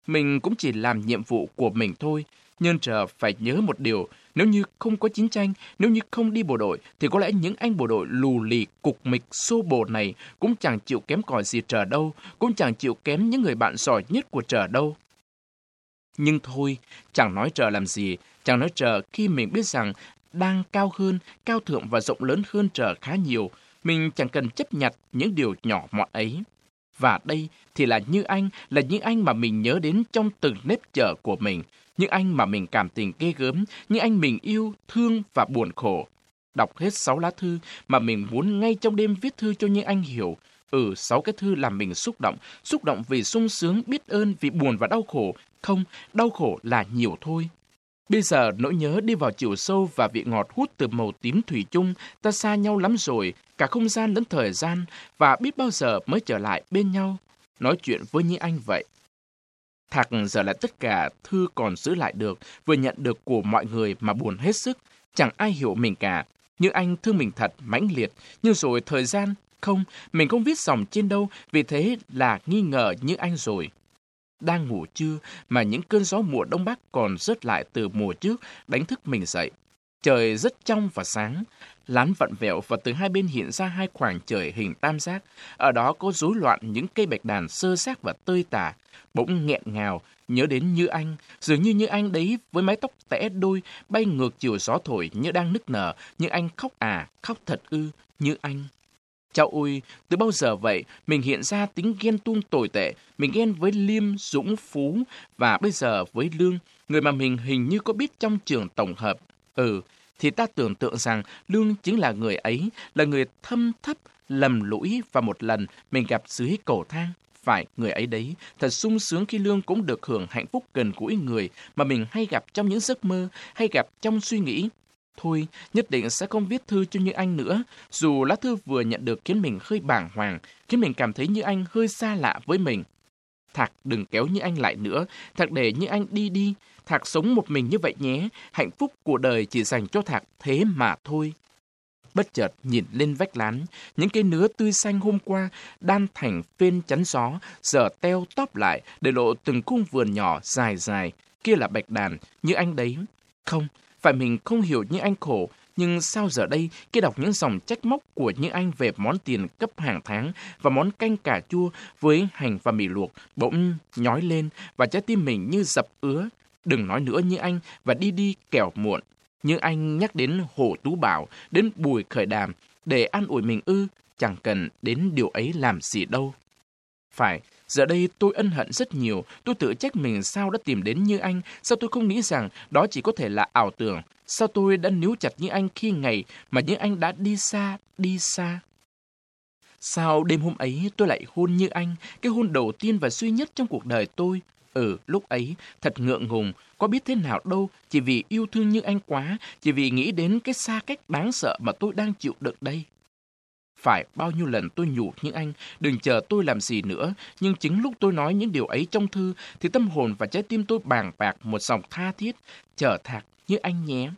Mình cũng chỉ làm nhiệm vụ của mình thôi, nhưng trở phải nhớ một điều, nếu như không có chiến tranh, nếu như không đi bộ đội, thì có lẽ những anh bộ đội lù lì, cục mịch, xô bồ này cũng chẳng chịu kém cỏi gì trở đâu, cũng chẳng chịu kém những người bạn giỏi nhất của trở đâu. Nhưng thôi, chẳng nói trở làm gì, chẳng nói trở khi mình biết rằng đang cao hơn, cao thượng và rộng lớn hơn trở khá nhiều, mình chẳng cần chấp nhận những điều nhỏ mọn ấy. Và đây thì là như anh, là những anh mà mình nhớ đến trong từng nếp chợ của mình, những anh mà mình cảm tình ghê gớm, những anh mình yêu, thương và buồn khổ. Đọc hết sáu lá thư mà mình muốn ngay trong đêm viết thư cho những anh hiểu. Ừ, sáu cái thư làm mình xúc động, xúc động vì sung sướng, biết ơn, vì buồn và đau khổ. Không, đau khổ là nhiều thôi. Bây giờ nỗi nhớ đi vào chiều sâu và vị ngọt hút từ màu tím thủy chung, ta xa nhau lắm rồi, cả không gian lẫn thời gian, và biết bao giờ mới trở lại bên nhau, nói chuyện với những anh vậy. Thạc giờ là tất cả thư còn giữ lại được, vừa nhận được của mọi người mà buồn hết sức, chẳng ai hiểu mình cả. Như anh thương mình thật, mãnh liệt, nhưng rồi thời gian, không, mình không viết dòng trên đâu, vì thế là nghi ngờ như anh rồi. Đang ngủ trưa mà những cơn gió mùa đông bắc còn rớt lại từ mùa trước đánh thức mình dậy. Trời rất trong và sáng, lán vặn vẹo và từ hai bên hiện ra hai khoảng trời hình tam giác. Ở đó có rối loạn những cây bạch đàn sơ xác và tơi tả, bỗng nghẹn ngào, nhớ đến Như Anh, dường như Như Anh đấy với mái tóc tẽ đôi, bay ngược chiều gió thổi như đang nức nở, Như Anh khóc à, khóc thật ư, Như Anh. Chào ôi, từ bao giờ vậy, mình hiện ra tính ghen tuông tồi tệ, mình ghen với Liêm, Dũng, Phú, và bây giờ với Lương, người mà mình hình như có biết trong trường tổng hợp. Ừ, thì ta tưởng tượng rằng Lương chính là người ấy, là người thâm thấp, lầm lũi và một lần mình gặp dưới cầu thang. Phải, người ấy đấy, thật sung sướng khi Lương cũng được hưởng hạnh phúc gần gũi người mà mình hay gặp trong những giấc mơ, hay gặp trong suy nghĩ. Thôi, nhất định sẽ không viết thư cho Như Anh nữa, dù lá thư vừa nhận được khiến mình hơi bàng hoàng, khiến mình cảm thấy Như Anh hơi xa lạ với mình. Thạc đừng kéo Như Anh lại nữa, Thạc để Như Anh đi đi, Thạc sống một mình như vậy nhé, hạnh phúc của đời chỉ dành cho Thạc thế mà thôi. Bất chợt nhìn lên vách lán, những cây nứa tươi xanh hôm qua đan thành phên chắn gió, giờ teo tóp lại để lộ từng khung vườn nhỏ dài dài. Kia là bạch đàn, như anh đấy. Không, phải mình không hiểu như anh khổ, nhưng sao giờ đây khi đọc những dòng trách móc của những anh về món tiền cấp hàng tháng và món canh cà chua với hành và mì luộc bỗng nhói lên và trái tim mình như dập ứa. Đừng nói nữa như anh và đi đi kẻo muộn. Như anh nhắc đến Hồ Tú Bảo, đến Bùi Khởi Đàm để an ủi mình ư, chẳng cần đến điều ấy làm gì đâu. Phải, giờ đây tôi ân hận rất nhiều, tôi tự trách mình sao đã tìm đến như anh, sao tôi không nghĩ rằng đó chỉ có thể là ảo tưởng, sao tôi đã níu chặt như anh khi ngày mà như anh đã đi xa, đi xa. Sao đêm hôm ấy tôi lại hôn như anh, cái hôn đầu tiên và duy nhất trong cuộc đời tôi, Ừ, lúc ấy, thật ngượng ngùng, có biết thế nào đâu, chỉ vì yêu thương như anh quá, chỉ vì nghĩ đến cái xa cách đáng sợ mà tôi đang chịu đựng đây. Phải bao nhiêu lần tôi nhủ những anh, đừng chờ tôi làm gì nữa, nhưng chính lúc tôi nói những điều ấy trong thư, thì tâm hồn và trái tim tôi bàng bạc một dòng tha thiết, chờ thạc như anh nhé.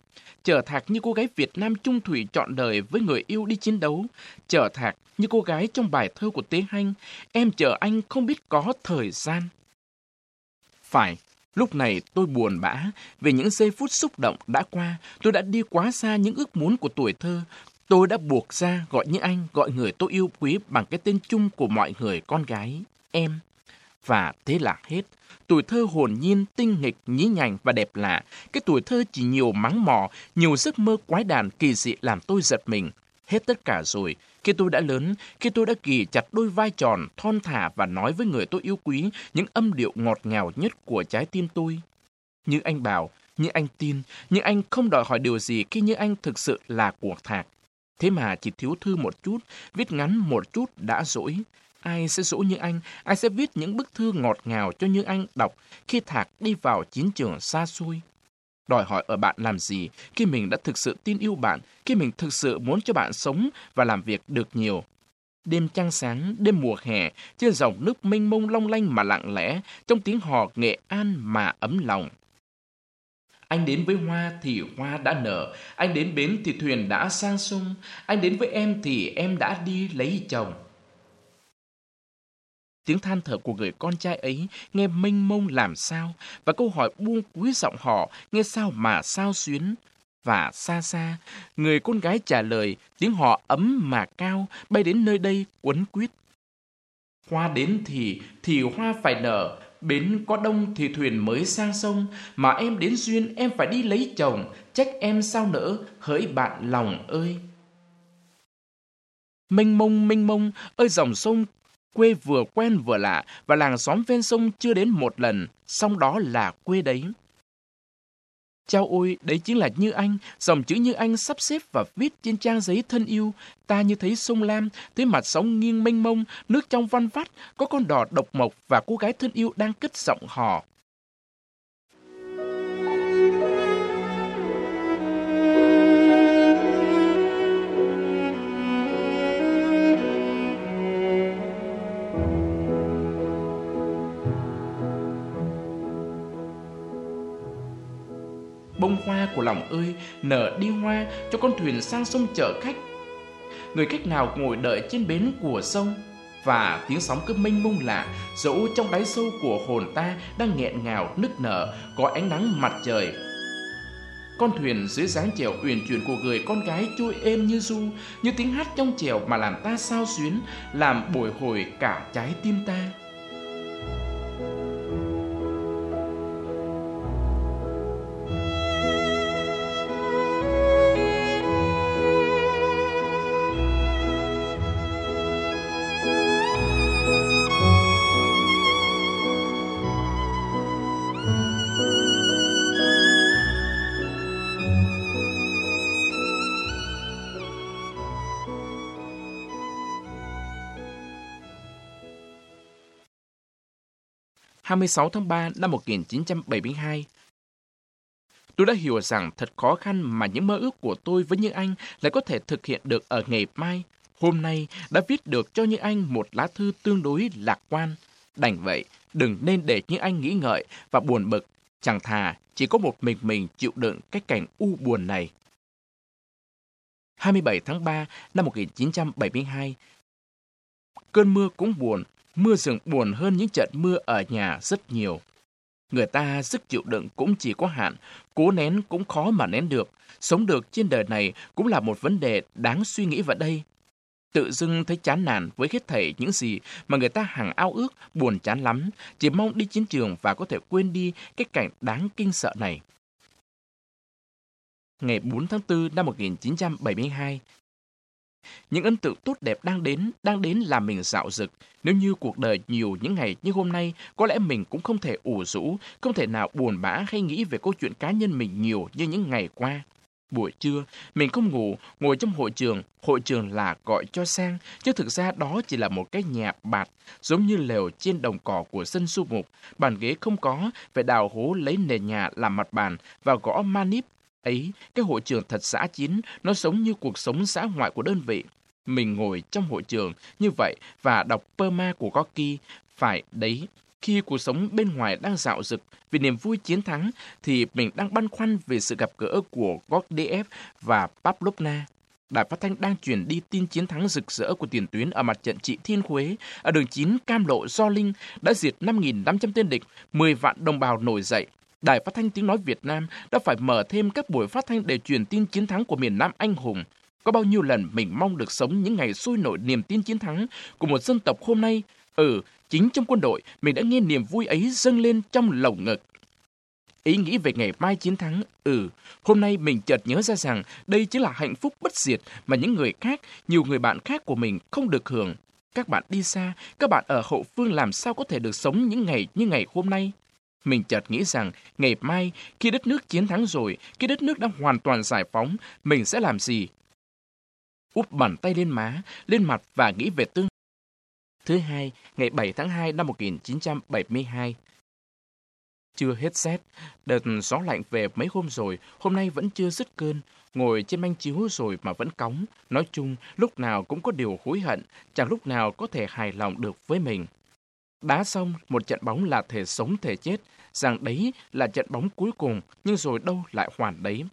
Chờ thạc như cô gái Việt Nam trung thủy chọn đời với người yêu đi chiến đấu. Chờ thạc như cô gái trong bài thơ của Tế Hanh, em chờ anh không biết có thời gian. Phải, lúc này tôi buồn bã về những giây phút xúc động đã qua. Tôi đã đi quá xa những ước muốn của tuổi thơ. Tôi đã buộc ra gọi như anh, gọi người tôi yêu quý bằng cái tên chung của mọi người con gái, em. Và thế là hết. Tuổi thơ hồn nhiên, tinh nghịch, nhí nhảnh và đẹp lạ. Cái tuổi thơ chỉ nhiều mắng mò, nhiều giấc mơ quái đàn kỳ dị làm tôi giật mình. Hết tất cả rồi, khi tôi đã lớn, khi tôi đã kỳ chặt đôi vai tròn, thon thả và nói với người tôi yêu quý những âm điệu ngọt ngào nhất của trái tim tôi. Như anh bảo, như anh tin, như anh không đòi hỏi điều gì khi như anh thực sự là của Thạc. Thế mà chỉ thiếu thư một chút, viết ngắn một chút đã dỗi. Ai sẽ dỗ như anh, ai sẽ viết những bức thư ngọt ngào cho như anh đọc khi Thạc đi vào chiến trường xa xôi đòi hỏi ở bạn làm gì khi mình đã thực sự tin yêu bạn, khi mình thực sự muốn cho bạn sống và làm việc được nhiều. Đêm trăng sáng, đêm mùa hè, trên dòng nước mênh mông long lanh mà lặng lẽ, trong tiếng hò nghệ an mà ấm lòng. Anh đến với hoa thì hoa đã nở, anh đến bến thì thuyền đã sang sông, anh đến với em thì em đã đi lấy chồng. Tiếng than thở của người con trai ấy nghe mênh mông làm sao, và câu hỏi buông cúi giọng họ nghe sao mà sao xuyến. Và xa xa, người con gái trả lời, tiếng họ ấm mà cao, bay đến nơi đây quấn quýt. Hoa đến thì, thì hoa phải nở, bến có đông thì thuyền mới sang sông, mà em đến duyên em phải đi lấy chồng, trách em sao nỡ, hỡi bạn lòng ơi. Mênh mông mênh mông, ơi dòng sông quê vừa quen vừa lạ và làng xóm ven sông chưa đến một lần, song đó là quê đấy. Chao ôi, đấy chính là Như Anh, dòng chữ Như Anh sắp xếp và viết trên trang giấy thân yêu. Ta như thấy sông Lam, thấy mặt sóng nghiêng mênh mông, nước trong văn vắt, có con đò độc mộc và cô gái thân yêu đang cất giọng hò. Lòng ơi, nở đi hoa, cho con thuyền sang sông chở khách. Người khách nào ngồi đợi trên bến của sông? Và tiếng sóng cứ mênh mông lạ, dẫu trong đáy sâu của hồn ta đang nghẹn ngào, nức nở, có ánh nắng mặt trời. Con thuyền dưới dáng chèo uyển chuyển của người con gái trôi êm như du như tiếng hát trong chèo mà làm ta sao xuyến, làm bồi hồi cả trái tim ta. 26 tháng 3 năm 1972. Tôi đã hiểu rằng thật khó khăn mà những mơ ước của tôi với những Anh lại có thể thực hiện được ở ngày mai. Hôm nay đã viết được cho những Anh một lá thư tương đối lạc quan. Đành vậy, đừng nên để những Anh nghĩ ngợi và buồn bực. Chẳng thà chỉ có một mình mình chịu đựng cái cảnh u buồn này. 27 tháng 3 năm 1972 Cơn mưa cũng buồn, mưa rừng buồn hơn những trận mưa ở nhà rất nhiều. Người ta sức chịu đựng cũng chỉ có hạn, cố nén cũng khó mà nén được. Sống được trên đời này cũng là một vấn đề đáng suy nghĩ vào đây. Tự dưng thấy chán nản với hết thảy những gì mà người ta hằng ao ước, buồn chán lắm, chỉ mong đi chiến trường và có thể quên đi cái cảnh đáng kinh sợ này. Ngày 4 tháng 4 năm 1972, những ấn tượng tốt đẹp đang đến, đang đến làm mình dạo dực. Nếu như cuộc đời nhiều những ngày như hôm nay, có lẽ mình cũng không thể ủ rũ, không thể nào buồn bã hay nghĩ về câu chuyện cá nhân mình nhiều như những ngày qua. Buổi trưa, mình không ngủ, ngồi trong hội trường, hội trường là gọi cho sang, chứ thực ra đó chỉ là một cái nhà bạt, giống như lều trên đồng cỏ của sân su mục. Bàn ghế không có, phải đào hố lấy nền nhà làm mặt bàn và gõ manip ấy, cái hội trường thật xã chiến, nó giống như cuộc sống xã ngoại của đơn vị. Mình ngồi trong hội trường như vậy và đọc Perma của Gorky, phải đấy, khi cuộc sống bên ngoài đang dạo dực vì niềm vui chiến thắng, thì mình đang băn khoăn về sự gặp gỡ của Gordiev và Pavlovna. Đài phát thanh đang truyền đi tin chiến thắng rực rỡ của tiền tuyến ở mặt trận trị Thiên Khuế, ở đường 9 Cam Lộ Do Linh đã diệt 5.500 tên địch, 10 vạn đồng bào nổi dậy, Đài Phát thanh Tiếng Nói Việt Nam đã phải mở thêm các buổi phát thanh để truyền tin chiến thắng của miền Nam anh hùng. Có bao nhiêu lần mình mong được sống những ngày sôi nổi niềm tin chiến thắng của một dân tộc hôm nay. Ừ, chính trong quân đội, mình đã nghe niềm vui ấy dâng lên trong lồng ngực. Ý nghĩ về ngày mai chiến thắng, ừ, hôm nay mình chợt nhớ ra rằng đây chính là hạnh phúc bất diệt mà những người khác, nhiều người bạn khác của mình không được hưởng. Các bạn đi xa, các bạn ở hậu phương làm sao có thể được sống những ngày như ngày hôm nay? Mình chợt nghĩ rằng ngày mai khi đất nước chiến thắng rồi, khi đất nước đã hoàn toàn giải phóng, mình sẽ làm gì? Úp bàn tay lên má, lên mặt và nghĩ về tương. Thứ hai, ngày 7 tháng 2 năm 1972. Chưa hết rét, đợt gió lạnh về mấy hôm rồi, hôm nay vẫn chưa dứt cơn. ngồi trên manh chiếu rồi mà vẫn cóng. Nói chung, lúc nào cũng có điều hối hận, chẳng lúc nào có thể hài lòng được với mình. Đá xong, một trận bóng là thể sống thể chết, rằng đấy là trận bóng cuối cùng, nhưng rồi đâu lại hoàn đấy.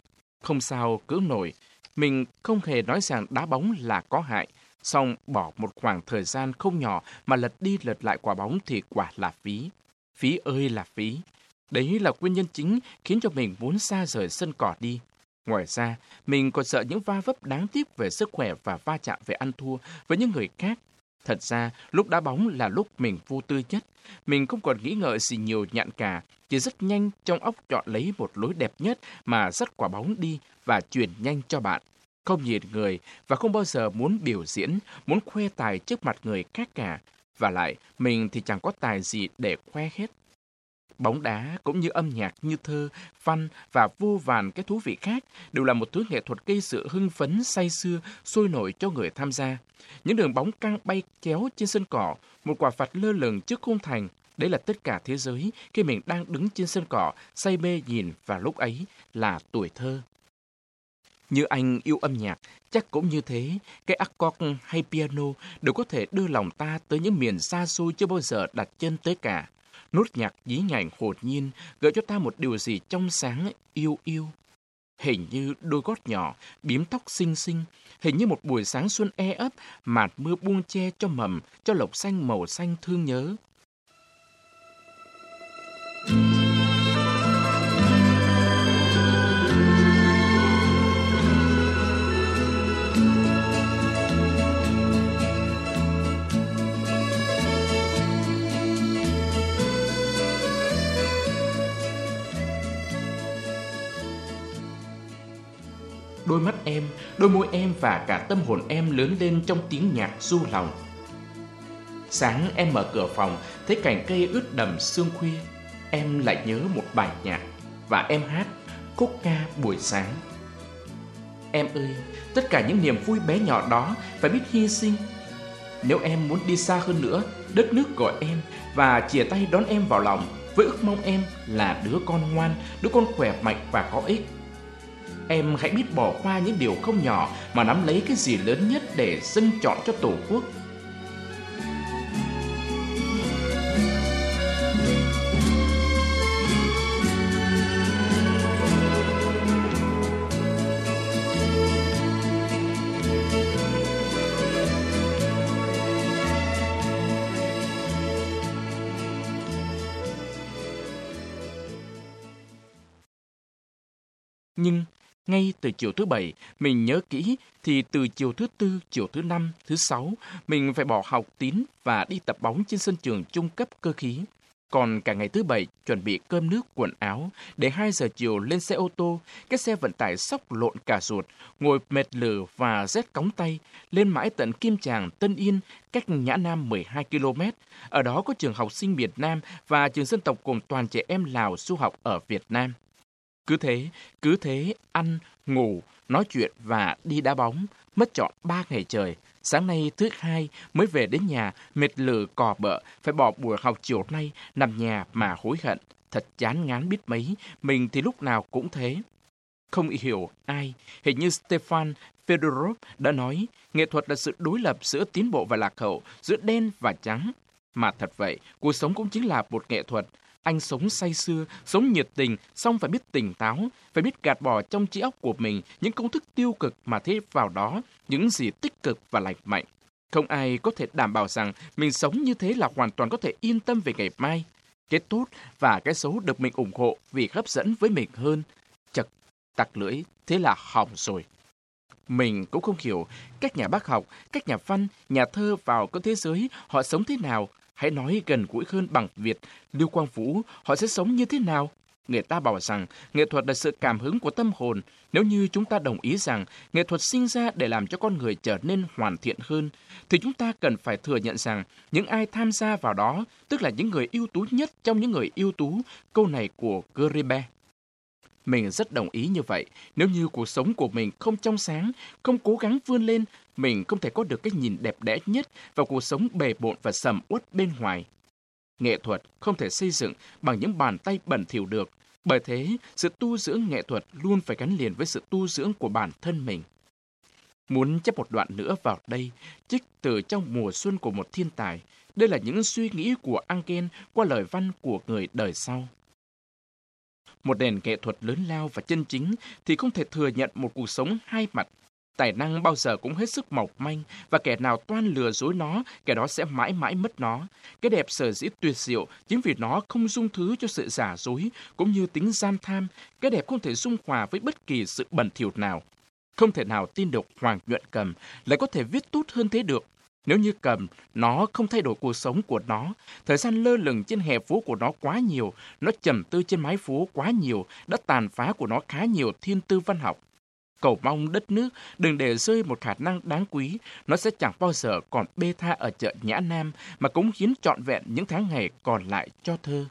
Không sao cứ nổi, mình không hề nói rằng đá bóng là có hại, xong bỏ một khoảng thời gian không nhỏ mà lật đi lật lại quả bóng thì quả là phí. Phí ơi là phí. Đấy là nguyên nhân chính khiến cho mình muốn xa rời sân cỏ đi. Ngoài ra, mình còn sợ những va vấp đáng tiếc về sức khỏe và va chạm về ăn thua với những người khác. Thật ra, lúc đá bóng là lúc mình vô tư nhất. Mình không còn nghĩ ngợi gì nhiều nhạn cả, chỉ rất nhanh trong óc chọn lấy một lối đẹp nhất mà dắt quả bóng đi và chuyển nhanh cho bạn. Không nhìn người và không bao giờ muốn biểu diễn, muốn khoe tài trước mặt người khác cả. Và lại, mình thì chẳng có tài gì để khoe hết. Bóng đá cũng như âm nhạc, như thơ, văn và vô vàn cái thú vị khác đều là một thứ nghệ thuật gây sự hưng phấn, say sưa, sôi nổi cho người tham gia. Những đường bóng căng bay kéo trên sân cỏ, một quả phạt lơ lửng trước khung thành. Đấy là tất cả thế giới khi mình đang đứng trên sân cỏ, say mê nhìn và lúc ấy là tuổi thơ. Như anh yêu âm nhạc, chắc cũng như thế, cái accord hay piano đều có thể đưa lòng ta tới những miền xa xôi chưa bao giờ đặt chân tới cả. Nốt nhạc dí nhảnh hồn nhiên gợi cho ta một điều gì trong sáng, yêu yêu. Hình như đôi gót nhỏ, bím tóc xinh xinh, hình như một buổi sáng xuân e ấp, mạt mưa buông che cho mầm, cho lộc xanh màu xanh thương nhớ. Đôi mắt em, đôi môi em và cả tâm hồn em lớn lên trong tiếng nhạc du lòng. Sáng em mở cửa phòng, thấy cành cây ướt đầm sương khuya. Em lại nhớ một bài nhạc và em hát khúc ca buổi sáng. Em ơi, tất cả những niềm vui bé nhỏ đó phải biết hy sinh. Nếu em muốn đi xa hơn nữa, đất nước gọi em và chia tay đón em vào lòng với ước mong em là đứa con ngoan, đứa con khỏe mạnh và có ích Em hãy biết bỏ qua những điều không nhỏ mà nắm lấy cái gì lớn nhất để dâng chọn cho Tổ quốc. Nhưng ngay từ chiều thứ bảy, mình nhớ kỹ thì từ chiều thứ tư, chiều thứ năm, thứ sáu, mình phải bỏ học tín và đi tập bóng trên sân trường trung cấp cơ khí. Còn cả ngày thứ bảy chuẩn bị cơm nước quần áo để 2 giờ chiều lên xe ô tô, cái xe vận tải sóc lộn cả ruột, ngồi mệt lử và rét cóng tay, lên mãi tận Kim Tràng, Tân Yên, cách Nhã Nam 12 km. Ở đó có trường học sinh Việt Nam và trường dân tộc cùng toàn trẻ em Lào du học ở Việt Nam. Cứ thế, cứ thế, ăn, ngủ, nói chuyện và đi đá bóng, mất trọn ba ngày trời. Sáng nay thứ hai mới về đến nhà, mệt lử cò bợ, phải bỏ buổi học chiều nay, nằm nhà mà hối hận. Thật chán ngán biết mấy, mình thì lúc nào cũng thế. Không hiểu ai, hình như Stefan Fedorov đã nói, nghệ thuật là sự đối lập giữa tiến bộ và lạc hậu, giữa đen và trắng. Mà thật vậy, cuộc sống cũng chính là một nghệ thuật, anh sống say sưa, sống nhiệt tình, xong phải biết tỉnh táo, phải biết gạt bỏ trong trí óc của mình những công thức tiêu cực mà thế vào đó những gì tích cực và lành mạnh. Không ai có thể đảm bảo rằng mình sống như thế là hoàn toàn có thể yên tâm về ngày mai. Cái tốt và cái xấu được mình ủng hộ vì hấp dẫn với mình hơn. Chật, tặc lưỡi, thế là hỏng rồi. Mình cũng không hiểu các nhà bác học, các nhà văn, nhà thơ vào cái thế giới họ sống thế nào, Hãy nói gần gũi hơn bằng Việt, Lưu Quang Vũ, họ sẽ sống như thế nào? Người ta bảo rằng nghệ thuật là sự cảm hứng của tâm hồn. Nếu như chúng ta đồng ý rằng nghệ thuật sinh ra để làm cho con người trở nên hoàn thiện hơn, thì chúng ta cần phải thừa nhận rằng những ai tham gia vào đó, tức là những người ưu tú nhất trong những người ưu tú, câu này của Gribe. Mình rất đồng ý như vậy. Nếu như cuộc sống của mình không trong sáng, không cố gắng vươn lên, mình không thể có được cái nhìn đẹp đẽ nhất vào cuộc sống bề bộn và sầm uất bên ngoài. Nghệ thuật không thể xây dựng bằng những bàn tay bẩn thỉu được. Bởi thế, sự tu dưỡng nghệ thuật luôn phải gắn liền với sự tu dưỡng của bản thân mình. Muốn chép một đoạn nữa vào đây, trích từ trong mùa xuân của một thiên tài, đây là những suy nghĩ của Angel qua lời văn của người đời sau. Một nền nghệ thuật lớn lao và chân chính thì không thể thừa nhận một cuộc sống hai mặt. Tài năng bao giờ cũng hết sức mỏng manh và kẻ nào toan lừa dối nó, kẻ đó sẽ mãi mãi mất nó. Cái đẹp sở dĩ tuyệt diệu chính vì nó không dung thứ cho sự giả dối cũng như tính gian tham. Cái đẹp không thể dung hòa với bất kỳ sự bẩn thỉu nào. Không thể nào tin được Hoàng Nhuận Cầm lại có thể viết tốt hơn thế được. Nếu như cầm, nó không thay đổi cuộc sống của nó, thời gian lơ lửng trên hè phố của nó quá nhiều, nó trầm tư trên mái phố quá nhiều, đã tàn phá của nó khá nhiều thiên tư văn học. Cầu mong đất nước đừng để rơi một khả năng đáng quý, nó sẽ chẳng bao giờ còn bê tha ở chợ Nhã Nam mà cống hiến trọn vẹn những tháng ngày còn lại cho thơ.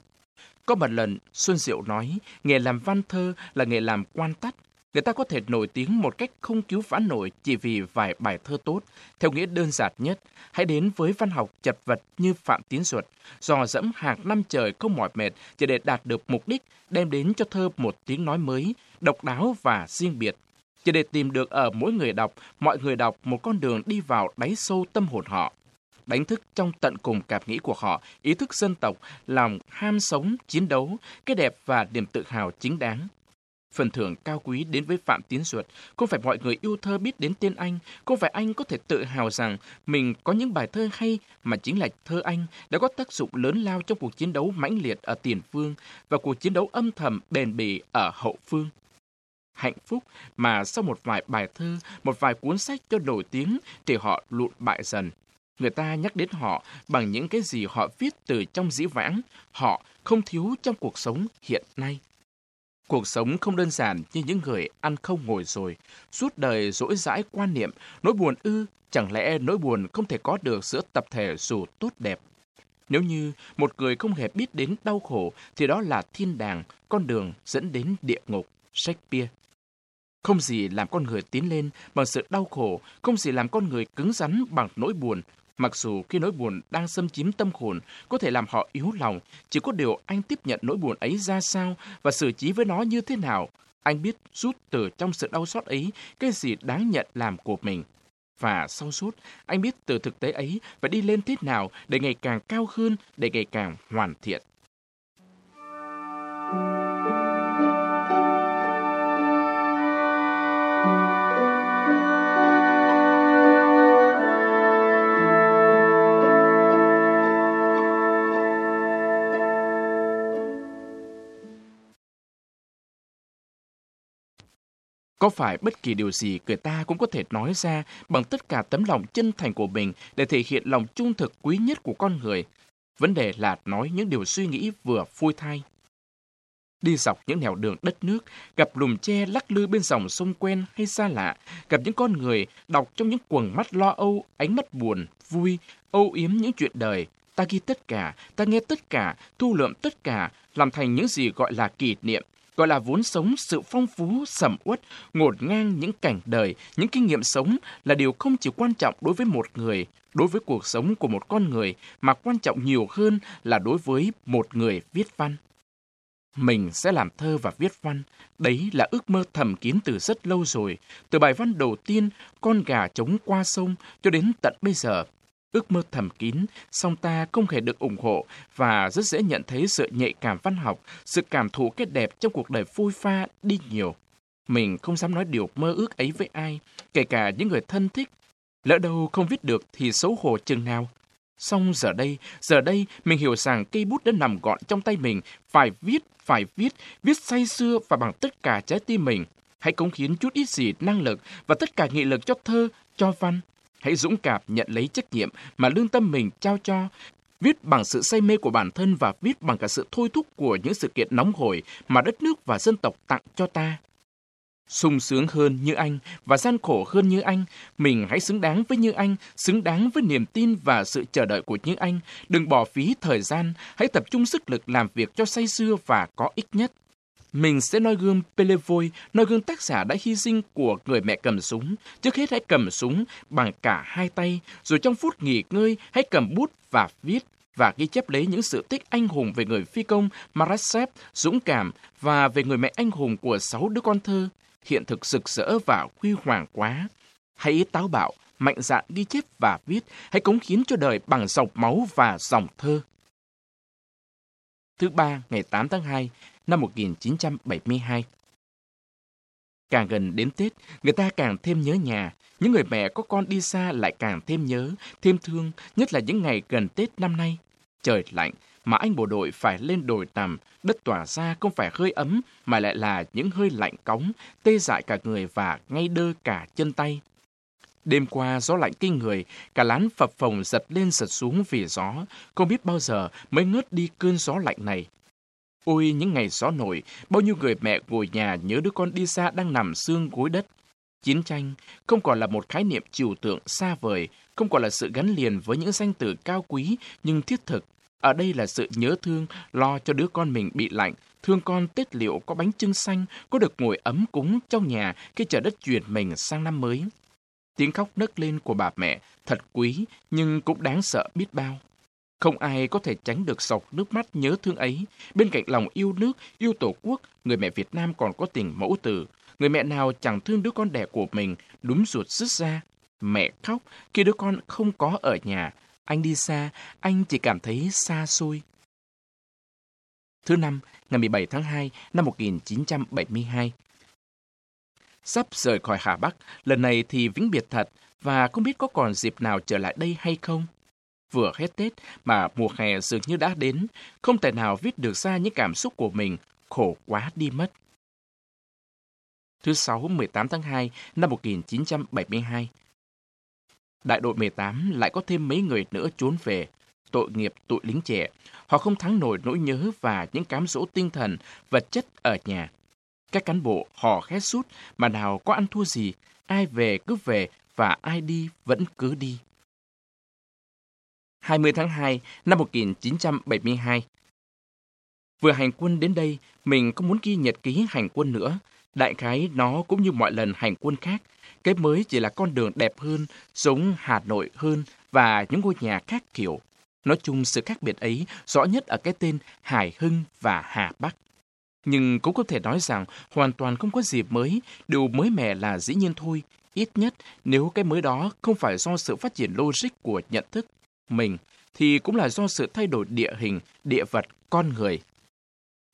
Có một lần, Xuân Diệu nói, nghề làm văn thơ là nghề làm quan tắt, Người ta có thể nổi tiếng một cách không cứu vãn nổi chỉ vì vài bài thơ tốt. Theo nghĩa đơn giản nhất, hãy đến với văn học chật vật như Phạm Tiến Duật, dò dẫm hàng năm trời không mỏi mệt chỉ để đạt được mục đích đem đến cho thơ một tiếng nói mới, độc đáo và riêng biệt. Chỉ để tìm được ở mỗi người đọc, mọi người đọc một con đường đi vào đáy sâu tâm hồn họ đánh thức trong tận cùng cảm nghĩ của họ ý thức dân tộc, lòng ham sống, chiến đấu, cái đẹp và niềm tự hào chính đáng. Phần thưởng cao quý đến với Phạm Tiến Duật, không phải mọi người yêu thơ biết đến tên anh, không phải anh có thể tự hào rằng mình có những bài thơ hay, mà chính là thơ anh đã có tác dụng lớn lao trong cuộc chiến đấu mãnh liệt ở tiền phương và cuộc chiến đấu âm thầm bền bỉ ở hậu phương. Hạnh phúc mà sau một vài bài thơ, một vài cuốn sách cho nổi tiếng thì họ lụn bại dần. Người ta nhắc đến họ bằng những cái gì họ viết từ trong dĩ vãng, họ không thiếu trong cuộc sống hiện nay. Cuộc sống không đơn giản như những người ăn không ngồi rồi, suốt đời dỗi dãi quan niệm, nỗi buồn ư, chẳng lẽ nỗi buồn không thể có được giữa tập thể dù tốt đẹp. Nếu như một người không hề biết đến đau khổ, thì đó là thiên đàng, con đường dẫn đến địa ngục, Shakespeare. Không gì làm con người tiến lên bằng sự đau khổ, không gì làm con người cứng rắn bằng nỗi buồn, Mặc dù khi nỗi buồn đang xâm chiếm tâm hồn có thể làm họ yếu lòng, chỉ có điều anh tiếp nhận nỗi buồn ấy ra sao và xử trí với nó như thế nào. Anh biết rút từ trong sự đau xót ấy cái gì đáng nhận làm của mình. Và sau suốt, anh biết từ thực tế ấy phải đi lên thế nào để ngày càng cao hơn, để ngày càng hoàn thiện. Có phải bất kỳ điều gì người ta cũng có thể nói ra bằng tất cả tấm lòng chân thành của mình để thể hiện lòng trung thực quý nhất của con người. Vấn đề là nói những điều suy nghĩ vừa phôi thai. Đi dọc những nẻo đường đất nước, gặp lùm tre lắc lư bên dòng sông quen hay xa lạ, gặp những con người đọc trong những quầng mắt lo âu, ánh mắt buồn, vui, âu yếm những chuyện đời. Ta ghi tất cả, ta nghe tất cả, thu lượm tất cả, làm thành những gì gọi là kỷ niệm, gọi là vốn sống sự phong phú, sầm uất, ngột ngang những cảnh đời, những kinh nghiệm sống là điều không chỉ quan trọng đối với một người, đối với cuộc sống của một con người, mà quan trọng nhiều hơn là đối với một người viết văn. Mình sẽ làm thơ và viết văn, đấy là ước mơ thầm kín từ rất lâu rồi, từ bài văn đầu tiên, con gà trống qua sông, cho đến tận bây giờ, ước mơ thầm kín, song ta không hề được ủng hộ và rất dễ nhận thấy sự nhạy cảm văn học, sự cảm thụ cái đẹp trong cuộc đời phôi pha đi nhiều. Mình không dám nói điều mơ ước ấy với ai, kể cả những người thân thích. Lỡ đâu không viết được thì xấu hổ chừng nào. Xong giờ đây, giờ đây mình hiểu rằng cây bút đã nằm gọn trong tay mình, phải viết, phải viết, viết say sưa và bằng tất cả trái tim mình. Hãy cống hiến chút ít gì năng lực và tất cả nghị lực cho thơ, cho văn, Hãy dũng cảm nhận lấy trách nhiệm mà lương tâm mình trao cho. Viết bằng sự say mê của bản thân và viết bằng cả sự thôi thúc của những sự kiện nóng hổi mà đất nước và dân tộc tặng cho ta. sung sướng hơn như anh và gian khổ hơn như anh, mình hãy xứng đáng với như anh, xứng đáng với niềm tin và sự chờ đợi của như anh. Đừng bỏ phí thời gian, hãy tập trung sức lực làm việc cho say sưa và có ích nhất. Mình sẽ noi gương Pelevoy, noi gương tác giả đã hy sinh của người mẹ cầm súng. Trước hết hãy cầm súng bằng cả hai tay, rồi trong phút nghỉ ngơi hãy cầm bút và viết. và ghi chép lấy những sự tích anh hùng về người phi công Marasev dũng cảm và về người mẹ anh hùng của sáu đứa con thơ, hiện thực rực rỡ và huy hoàng quá. Hãy táo bạo, mạnh dạn ghi chép và viết, hãy cống hiến cho đời bằng dòng máu và dòng thơ. Thứ ba, ngày 8 tháng 2 năm 1972. Càng gần đến Tết, người ta càng thêm nhớ nhà. Những người mẹ có con đi xa lại càng thêm nhớ, thêm thương, nhất là những ngày gần Tết năm nay. Trời lạnh, mà anh bộ đội phải lên đồi nằm, đất tỏa ra không phải hơi ấm, mà lại là những hơi lạnh cóng, tê dại cả người và ngay đơ cả chân tay. Đêm qua gió lạnh kinh người, cả lán phập phồng giật lên giật xuống vì gió, không biết bao giờ mới ngớt đi cơn gió lạnh này. Ôi những ngày gió nổi, bao nhiêu người mẹ ngồi nhà nhớ đứa con đi xa đang nằm xương gối đất. Chiến tranh không còn là một khái niệm trừu tượng xa vời, không còn là sự gắn liền với những danh từ cao quý nhưng thiết thực. Ở đây là sự nhớ thương, lo cho đứa con mình bị lạnh, thương con tết liệu có bánh trưng xanh, có được ngồi ấm cúng trong nhà khi chờ đất chuyển mình sang năm mới. Tiếng khóc nấc lên của bà mẹ thật quý nhưng cũng đáng sợ biết bao. Không ai có thể tránh được sọc nước mắt nhớ thương ấy. Bên cạnh lòng yêu nước, yêu tổ quốc, người mẹ Việt Nam còn có tình mẫu tử. Người mẹ nào chẳng thương đứa con đẻ của mình, đúng ruột rứt ra. Mẹ khóc khi đứa con không có ở nhà. Anh đi xa, anh chỉ cảm thấy xa xôi. Thứ năm, ngày 17 tháng 2 năm 1972. Sắp rời khỏi Hà Bắc, lần này thì vĩnh biệt thật, và không biết có còn dịp nào trở lại đây hay không. Vừa hết Tết mà mùa hè dường như đã đến, không thể nào viết được ra những cảm xúc của mình, khổ quá đi mất. Thứ Sáu 18 tháng 2 năm 1972 Đại đội 18 lại có thêm mấy người nữa trốn về, tội nghiệp tụi lính trẻ. Họ không thắng nổi nỗi nhớ và những cám dỗ tinh thần, vật chất ở nhà. Các cán bộ họ khét sút mà nào có ăn thua gì, ai về cứ về và ai đi vẫn cứ đi. 20 tháng 2 năm 1972. Vừa hành quân đến đây, mình có muốn ghi nhật ký hành quân nữa. Đại khái nó cũng như mọi lần hành quân khác. Cái mới chỉ là con đường đẹp hơn, giống Hà Nội hơn và những ngôi nhà khác kiểu. Nói chung sự khác biệt ấy rõ nhất ở cái tên Hải Hưng và Hà Bắc. Nhưng cũng có thể nói rằng hoàn toàn không có gì mới, điều mới mẻ là dĩ nhiên thôi. Ít nhất nếu cái mới đó không phải do sự phát triển logic của nhận thức mình thì cũng là do sự thay đổi địa hình, địa vật, con người.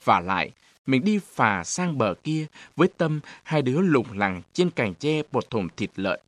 Và lại, mình đi phà sang bờ kia với tâm hai đứa lủng lẳng trên cành tre bột thùng thịt lợn.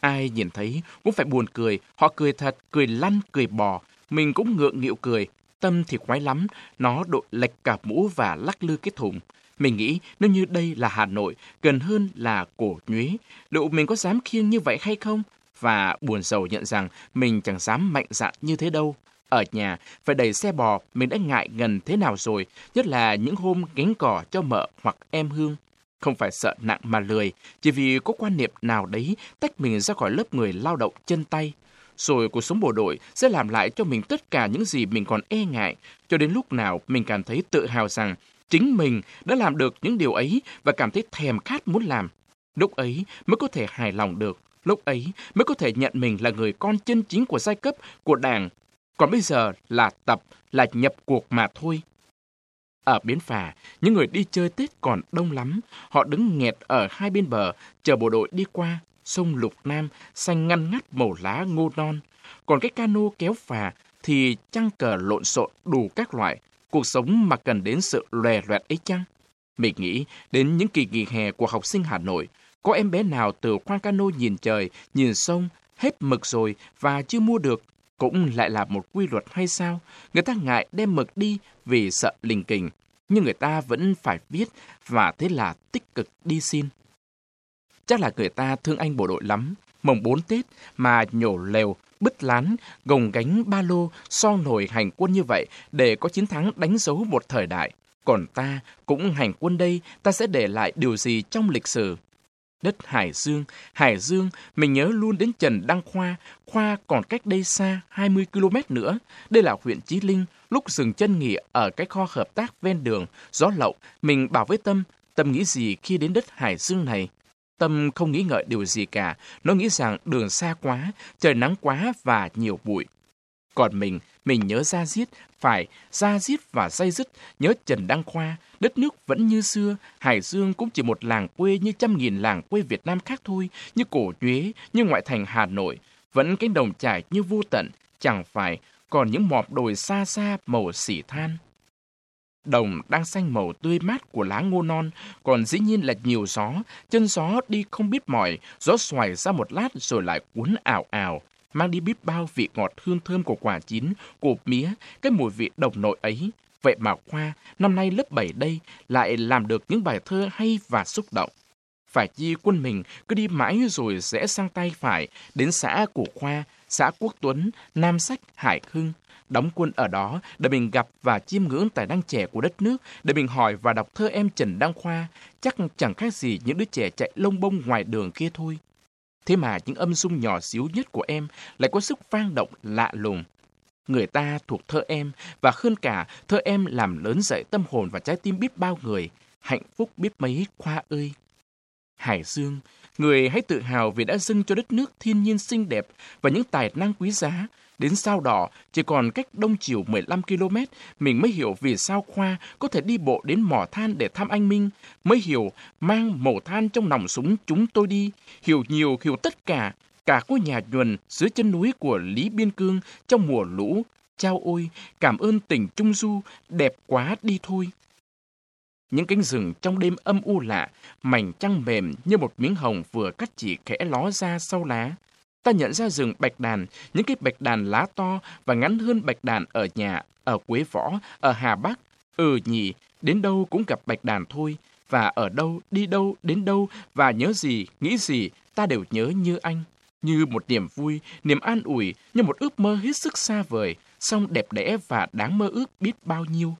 Ai nhìn thấy cũng phải buồn cười, họ cười thật, cười lăn, cười bò. Mình cũng ngượng nghịu cười, tâm thì khoái lắm, nó đội lệch cả mũ và lắc lư cái thùng. Mình nghĩ nếu như đây là Hà Nội, gần hơn là cổ nhuế, liệu mình có dám khiêng như vậy hay không? Và buồn sầu nhận rằng mình chẳng dám mạnh dạn như thế đâu. Ở nhà, phải đẩy xe bò, mình đã ngại gần thế nào rồi, nhất là những hôm gánh cỏ cho mợ hoặc em Hương. Không phải sợ nặng mà lười, chỉ vì có quan niệm nào đấy tách mình ra khỏi lớp người lao động chân tay. Rồi cuộc sống bộ đội sẽ làm lại cho mình tất cả những gì mình còn e ngại, cho đến lúc nào mình cảm thấy tự hào rằng chính mình đã làm được những điều ấy và cảm thấy thèm khát muốn làm. Lúc ấy mới có thể hài lòng được lúc ấy mới có thể nhận mình là người con chân chính của giai cấp, của đảng. Còn bây giờ là tập, là nhập cuộc mà thôi. Ở bến phà, những người đi chơi Tết còn đông lắm. Họ đứng nghẹt ở hai bên bờ, chờ bộ đội đi qua. Sông Lục Nam, xanh ngăn ngắt màu lá ngô non. Còn cái cano kéo phà thì trăng cờ lộn xộn đủ các loại. Cuộc sống mà cần đến sự lòe loẹt ấy chăng? Mình nghĩ đến những kỳ nghỉ hè của học sinh Hà Nội, có em bé nào từ khoang cano nhìn trời, nhìn sông, hết mực rồi và chưa mua được, cũng lại là một quy luật hay sao? Người ta ngại đem mực đi vì sợ lình kình, nhưng người ta vẫn phải viết và thế là tích cực đi xin. Chắc là người ta thương anh bộ đội lắm, mồng bốn Tết mà nhổ lều, bứt lán, gồng gánh ba lô, so nổi hành quân như vậy để có chiến thắng đánh dấu một thời đại. Còn ta cũng hành quân đây, ta sẽ để lại điều gì trong lịch sử? Đất Hải Dương. Hải Dương, mình nhớ luôn đến Trần Đăng Khoa. Khoa còn cách đây xa 20 km nữa. Đây là huyện Chí Linh. Lúc dừng chân nghỉ ở cái kho hợp tác ven đường, gió lậu, mình bảo với Tâm, Tâm nghĩ gì khi đến đất Hải Dương này? Tâm không nghĩ ngợi điều gì cả. Nó nghĩ rằng đường xa quá, trời nắng quá và nhiều bụi. Còn mình, mình nhớ ra giết, phải ra giết và say dứt, nhớ Trần Đăng Khoa, đất nước vẫn như xưa, Hải Dương cũng chỉ một làng quê như trăm nghìn làng quê Việt Nam khác thôi, như cổ nhuế, như ngoại thành Hà Nội, vẫn cánh đồng trải như vô tận, chẳng phải còn những mọp đồi xa xa màu xỉ than. Đồng đang xanh màu tươi mát của lá ngô non, còn dĩ nhiên là nhiều gió, chân gió đi không biết mỏi, gió xoài ra một lát rồi lại cuốn ảo ảo, mang đi biết bao vị ngọt hương thơm của quả chín, của mía, cái mùi vị đồng nội ấy. Vậy mà Khoa, năm nay lớp 7 đây, lại làm được những bài thơ hay và xúc động. Phải chi quân mình cứ đi mãi rồi rẽ sang tay phải, đến xã của Khoa, xã Quốc Tuấn, Nam Sách, Hải Hưng, đóng quân ở đó để mình gặp và chiêm ngưỡng tài năng trẻ của đất nước, để mình hỏi và đọc thơ em Trần Đăng Khoa, chắc chẳng khác gì những đứa trẻ chạy lông bông ngoài đường kia thôi. Thế mà những âm dung nhỏ xíu nhất của em lại có sức vang động lạ lùng. Người ta thuộc thơ em và hơn cả thơ em làm lớn dậy tâm hồn và trái tim biết bao người. Hạnh phúc biết mấy Khoa ơi! Hải Dương, người hãy tự hào vì đã dâng cho đất nước thiên nhiên xinh đẹp và những tài năng quý giá, Đến sao đỏ, chỉ còn cách đông chiều 15 km, mình mới hiểu vì sao Khoa có thể đi bộ đến mỏ than để thăm anh Minh, mới hiểu mang mổ than trong nòng súng chúng tôi đi, hiểu nhiều, hiểu tất cả, cả ngôi nhà nhuần dưới chân núi của Lý Biên Cương trong mùa lũ. Chao ôi, cảm ơn tỉnh Trung Du, đẹp quá đi thôi. Những cánh rừng trong đêm âm u lạ, mảnh trăng mềm như một miếng hồng vừa cắt chỉ khẽ ló ra sau lá ta nhận ra rừng bạch đàn, những cái bạch đàn lá to và ngắn hơn bạch đàn ở nhà, ở Quế Võ, ở Hà Bắc. Ừ nhỉ, đến đâu cũng gặp bạch đàn thôi. Và ở đâu, đi đâu, đến đâu, và nhớ gì, nghĩ gì, ta đều nhớ như anh. Như một niềm vui, niềm an ủi, như một ước mơ hết sức xa vời, song đẹp đẽ và đáng mơ ước biết bao nhiêu.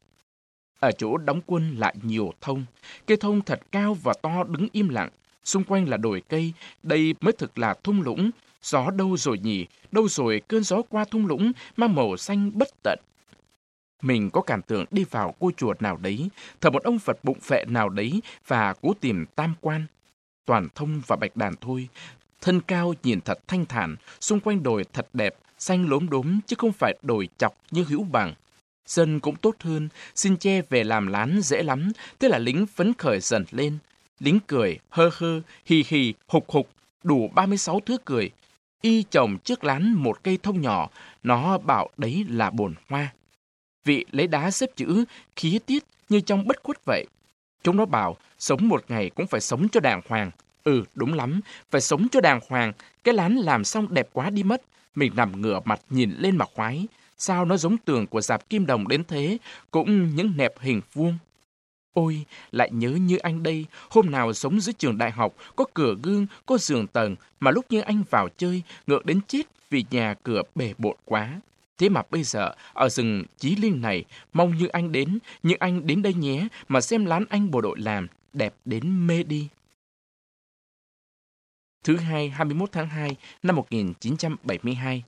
Ở chỗ đóng quân lại nhiều thông, cây thông thật cao và to đứng im lặng, xung quanh là đồi cây, đây mới thực là thung lũng, Gió đâu rồi nhỉ? Đâu rồi cơn gió qua thung lũng mang màu xanh bất tận? Mình có cảm tưởng đi vào ngôi chùa nào đấy, thờ một ông Phật bụng phệ nào đấy và cố tìm tam quan. Toàn thông và bạch đàn thôi. Thân cao nhìn thật thanh thản, xung quanh đồi thật đẹp, xanh lốm đốm chứ không phải đồi chọc như hữu bằng. Dân cũng tốt hơn, xin che về làm lán dễ lắm, thế là lính phấn khởi dần lên. Lính cười, hơ hơ, hì hì, hục hục, đủ 36 thứ cười, y trồng trước lán một cây thông nhỏ, nó bảo đấy là bồn hoa. Vị lấy đá xếp chữ khí tiết như trong bất khuất vậy. Chúng nó bảo sống một ngày cũng phải sống cho đàng hoàng. Ừ, đúng lắm, phải sống cho đàng hoàng. Cái lán làm xong đẹp quá đi mất. Mình nằm ngửa mặt nhìn lên mặt khoái. Sao nó giống tường của dạp kim đồng đến thế, cũng những nẹp hình vuông. Ôi, lại nhớ như anh đây, hôm nào sống dưới trường đại học, có cửa gương, có giường tầng, mà lúc như anh vào chơi, ngược đến chết vì nhà cửa bề bộn quá. Thế mà bây giờ, ở rừng Chí Linh này, mong như anh đến, như anh đến đây nhé, mà xem lán anh bộ đội làm, đẹp đến mê đi. Thứ hai, 21 tháng 2 năm 1972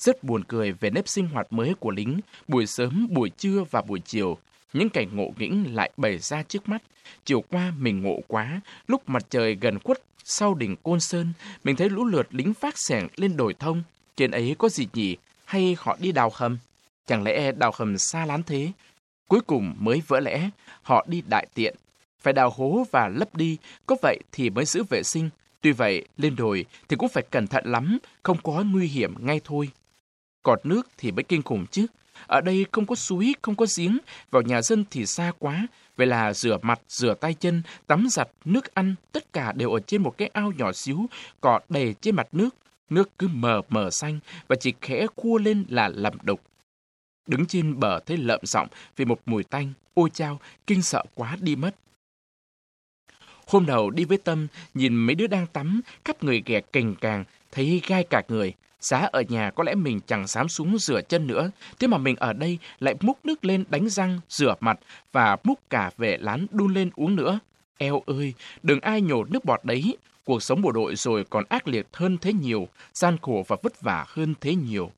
Rất buồn cười về nếp sinh hoạt mới của lính, buổi sớm, buổi trưa và buổi chiều, những cảnh ngộ nghĩnh lại bày ra trước mắt. Chiều qua mình ngộ quá, lúc mặt trời gần khuất sau đỉnh Côn Sơn, mình thấy lũ lượt lính phát sẻng lên đồi thông. Trên ấy có gì nhỉ? Hay họ đi đào hầm? Chẳng lẽ đào hầm xa lắm thế? Cuối cùng mới vỡ lẽ, họ đi đại tiện. Phải đào hố và lấp đi, có vậy thì mới giữ vệ sinh. Tuy vậy, lên đồi thì cũng phải cẩn thận lắm, không có nguy hiểm ngay thôi. Cọt nước thì mới kinh khủng chứ. Ở đây không có suối, không có giếng, vào nhà dân thì xa quá. Vậy là rửa mặt, rửa tay chân, tắm giặt, nước ăn, tất cả đều ở trên một cái ao nhỏ xíu, cọ đầy trên mặt nước. Nước cứ mờ mờ xanh và chỉ khẽ khua lên là lầm đục. Đứng trên bờ thấy lợm giọng vì một mùi tanh, ôi chao, kinh sợ quá đi mất. Hôm đầu đi với Tâm, nhìn mấy đứa đang tắm, khắp người ghẹt cành càng, thấy gai cả người. Giá ở nhà có lẽ mình chẳng dám xuống rửa chân nữa, thế mà mình ở đây lại múc nước lên đánh răng, rửa mặt và múc cả về lán đun lên uống nữa. Eo ơi, đừng ai nhổ nước bọt đấy. Cuộc sống bộ đội rồi còn ác liệt hơn thế nhiều, gian khổ và vất vả hơn thế nhiều.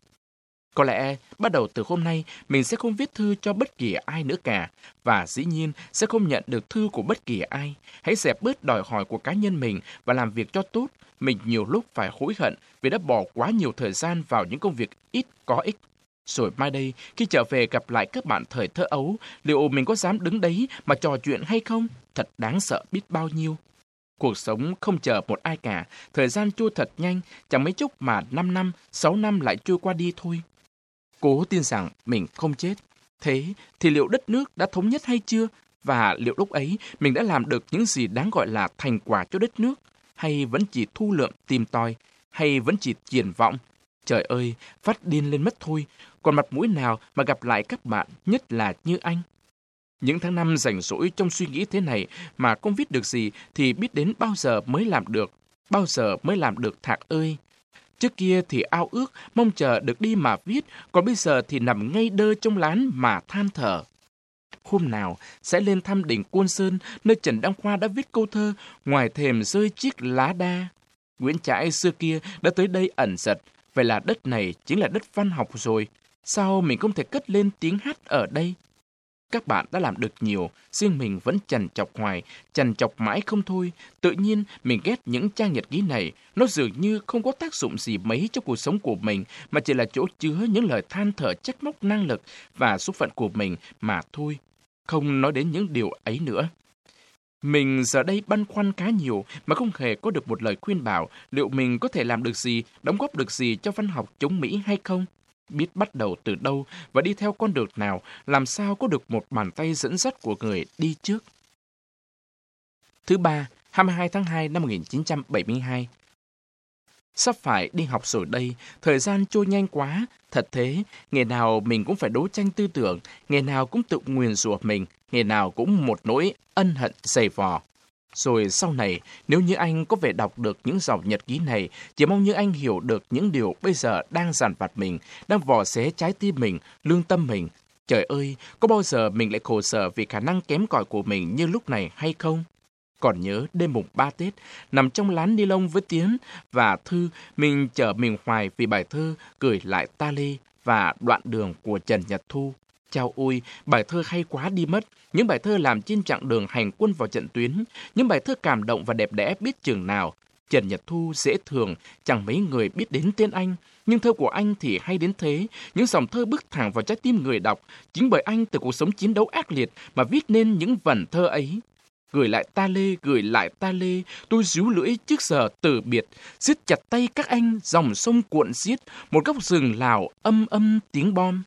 Có lẽ bắt đầu từ hôm nay mình sẽ không viết thư cho bất kỳ ai nữa cả và dĩ nhiên sẽ không nhận được thư của bất kỳ ai. Hãy dẹp bớt đòi hỏi của cá nhân mình và làm việc cho tốt. Mình nhiều lúc phải hối hận vì đã bỏ quá nhiều thời gian vào những công việc ít có ích. Rồi mai đây, khi trở về gặp lại các bạn thời thơ ấu, liệu mình có dám đứng đấy mà trò chuyện hay không? Thật đáng sợ biết bao nhiêu. Cuộc sống không chờ một ai cả, thời gian trôi thật nhanh, chẳng mấy chốc mà 5 năm, 6 năm lại trôi qua đi thôi. Cố tin rằng mình không chết. Thế thì liệu đất nước đã thống nhất hay chưa? Và liệu lúc ấy mình đã làm được những gì đáng gọi là thành quả cho đất nước? Hay vẫn chỉ thu lượm tìm tòi? Hay vẫn chỉ triển vọng? Trời ơi, phát điên lên mất thôi. Còn mặt mũi nào mà gặp lại các bạn, nhất là như anh? Những tháng năm rảnh rỗi trong suy nghĩ thế này mà không viết được gì thì biết đến bao giờ mới làm được. Bao giờ mới làm được thạc ơi? Trước kia thì ao ước, mong chờ được đi mà viết, còn bây giờ thì nằm ngay đơ trong lán mà than thở. Hôm nào sẽ lên thăm đỉnh Côn Sơn, nơi Trần Đăng Khoa đã viết câu thơ Ngoài thềm rơi chiếc lá đa. Nguyễn Trãi xưa kia đã tới đây ẩn giật, vậy là đất này chính là đất văn học rồi. Sao mình không thể cất lên tiếng hát ở đây? Các bạn đã làm được nhiều, riêng mình vẫn chằn chọc hoài, chằn chọc mãi không thôi. Tự nhiên mình ghét những trang nhật ký này, nó dường như không có tác dụng gì mấy cho cuộc sống của mình, mà chỉ là chỗ chứa những lời than thở trách móc năng lực và số phận của mình mà thôi. Không nói đến những điều ấy nữa. Mình giờ đây băn khoăn khá nhiều mà không hề có được một lời khuyên bảo liệu mình có thể làm được gì, đóng góp được gì cho văn học chống Mỹ hay không biết bắt đầu từ đâu và đi theo con đường nào, làm sao có được một bàn tay dẫn dắt của người đi trước. Thứ ba, 22 tháng 2 năm 1972. Sắp phải đi học rồi đây, thời gian trôi nhanh quá. Thật thế, ngày nào mình cũng phải đấu tranh tư tưởng, ngày nào cũng tự nguyền rủa mình, ngày nào cũng một nỗi ân hận dày vò. Rồi sau này, nếu như anh có vẻ đọc được những dòng nhật ký này, chỉ mong như anh hiểu được những điều bây giờ đang giàn vặt mình, đang vò xé trái tim mình, lương tâm mình. Trời ơi, có bao giờ mình lại khổ sở vì khả năng kém cỏi của mình như lúc này hay không? Còn nhớ đêm mùng ba Tết, nằm trong lán ni lông với Tiến và Thư, mình chở mình hoài vì bài thơ gửi lại ta ly và đoạn đường của Trần Nhật Thu. Chào ôi, bài thơ hay quá đi mất. Những bài thơ làm trên chặng đường hành quân vào trận tuyến. Những bài thơ cảm động và đẹp đẽ biết chừng nào. Trần Nhật Thu dễ thường, chẳng mấy người biết đến tên anh. Nhưng thơ của anh thì hay đến thế. Những dòng thơ bước thẳng vào trái tim người đọc. Chính bởi anh từ cuộc sống chiến đấu ác liệt mà viết nên những vần thơ ấy. Gửi lại ta lê, gửi lại ta lê, tôi ríu lưỡi trước giờ từ biệt, siết chặt tay các anh, dòng sông cuộn xiết, một góc rừng lào âm âm tiếng bom.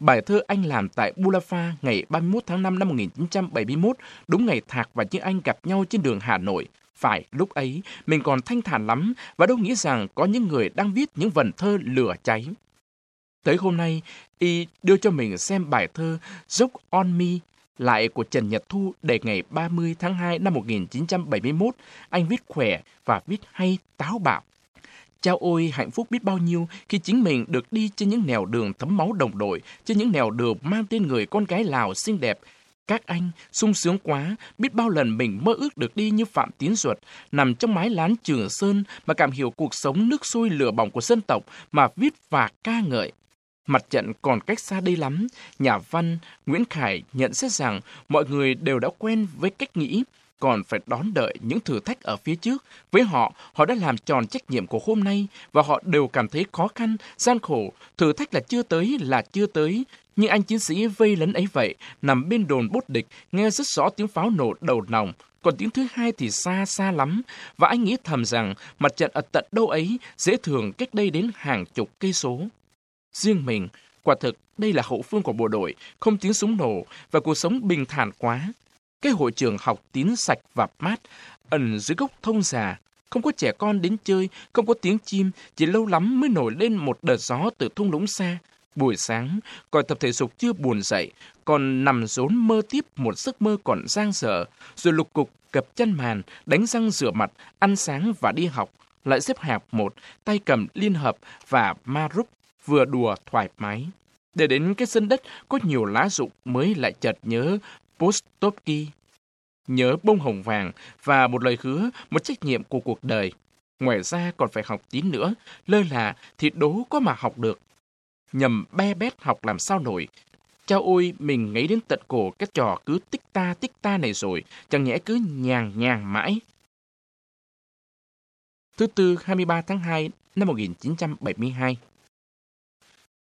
Bài thơ anh làm tại Bulafa ngày 31 tháng 5 năm 1971, đúng ngày Thạc và Như Anh gặp nhau trên đường Hà Nội. Phải, lúc ấy, mình còn thanh thản lắm và đâu nghĩ rằng có những người đang viết những vần thơ lửa cháy. Tới hôm nay, y đưa cho mình xem bài thơ Dốc on Me lại của Trần Nhật Thu để ngày 30 tháng 2 năm 1971. Anh viết khỏe và viết hay táo bạo. Chao ôi hạnh phúc biết bao nhiêu khi chính mình được đi trên những nẻo đường thấm máu đồng đội, trên những nẻo đường mang tên người con gái Lào xinh đẹp. Các anh, sung sướng quá, biết bao lần mình mơ ước được đi như Phạm Tiến Duật, nằm trong mái lán Trường Sơn mà cảm hiểu cuộc sống nước sôi lửa bỏng của dân tộc mà viết và ca ngợi. Mặt trận còn cách xa đây lắm, nhà văn Nguyễn Khải nhận xét rằng mọi người đều đã quen với cách nghĩ, còn phải đón đợi những thử thách ở phía trước. Với họ, họ đã làm tròn trách nhiệm của hôm nay và họ đều cảm thấy khó khăn, gian khổ. Thử thách là chưa tới là chưa tới. Nhưng anh chiến sĩ vây lấn ấy vậy, nằm bên đồn bốt địch, nghe rất rõ tiếng pháo nổ đầu nòng. Còn tiếng thứ hai thì xa xa lắm, và anh nghĩ thầm rằng mặt trận ở tận đâu ấy dễ thường cách đây đến hàng chục cây số. Riêng mình, quả thực đây là hậu phương của bộ đội, không tiếng súng nổ và cuộc sống bình thản quá. Cái hội trường học tín sạch và mát, ẩn dưới gốc thông già, không có trẻ con đến chơi, không có tiếng chim, chỉ lâu lắm mới nổi lên một đợt gió từ thung lũng xa. Buổi sáng, còi tập thể dục chưa buồn dậy, còn nằm rốn mơ tiếp một giấc mơ còn giang dở, rồi lục cục cập chân màn, đánh răng rửa mặt, ăn sáng và đi học, lại xếp hạp một, tay cầm liên hợp và ma rúc, vừa đùa thoải mái. Để đến cái sân đất có nhiều lá rụng mới lại chợt nhớ Postopki. Nhớ bông hồng vàng và một lời hứa, một trách nhiệm của cuộc đời. Ngoài ra còn phải học tín nữa, lơ là thì đố có mà học được. nhầm be bét học làm sao nổi. Chao ôi, mình nghĩ đến tận cổ cái trò cứ tích ta tích ta này rồi, chẳng nhẽ cứ nhàng nhàng mãi. Thứ tư 23 tháng 2 năm 1972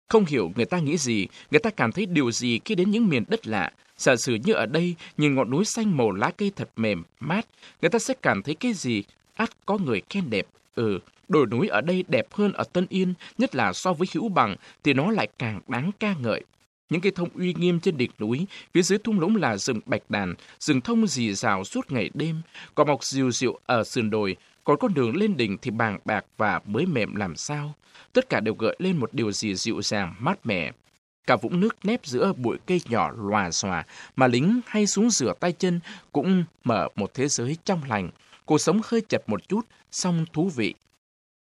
Không hiểu người ta nghĩ gì, người ta cảm thấy điều gì khi đến những miền đất lạ. Giả sử như ở đây, nhìn ngọn núi xanh màu lá cây thật mềm, mát, người ta sẽ cảm thấy cái gì? Át có người khen đẹp. Ừ, đồi núi ở đây đẹp hơn ở Tân Yên, nhất là so với hữu bằng, thì nó lại càng đáng ca ngợi. Những cây thông uy nghiêm trên đỉnh núi, phía dưới thung lũng là rừng bạch đàn, rừng thông rì rào suốt ngày đêm, cỏ mọc dịu dịu ở sườn đồi, còn con đường lên đỉnh thì bàng bạc và mới mềm làm sao. Tất cả đều gợi lên một điều gì dịu dàng, mát mẻ. Cả vũng nước nép giữa bụi cây nhỏ lòa xòa, mà lính hay xuống rửa tay chân cũng mở một thế giới trong lành. Cuộc sống hơi chật một chút, song thú vị.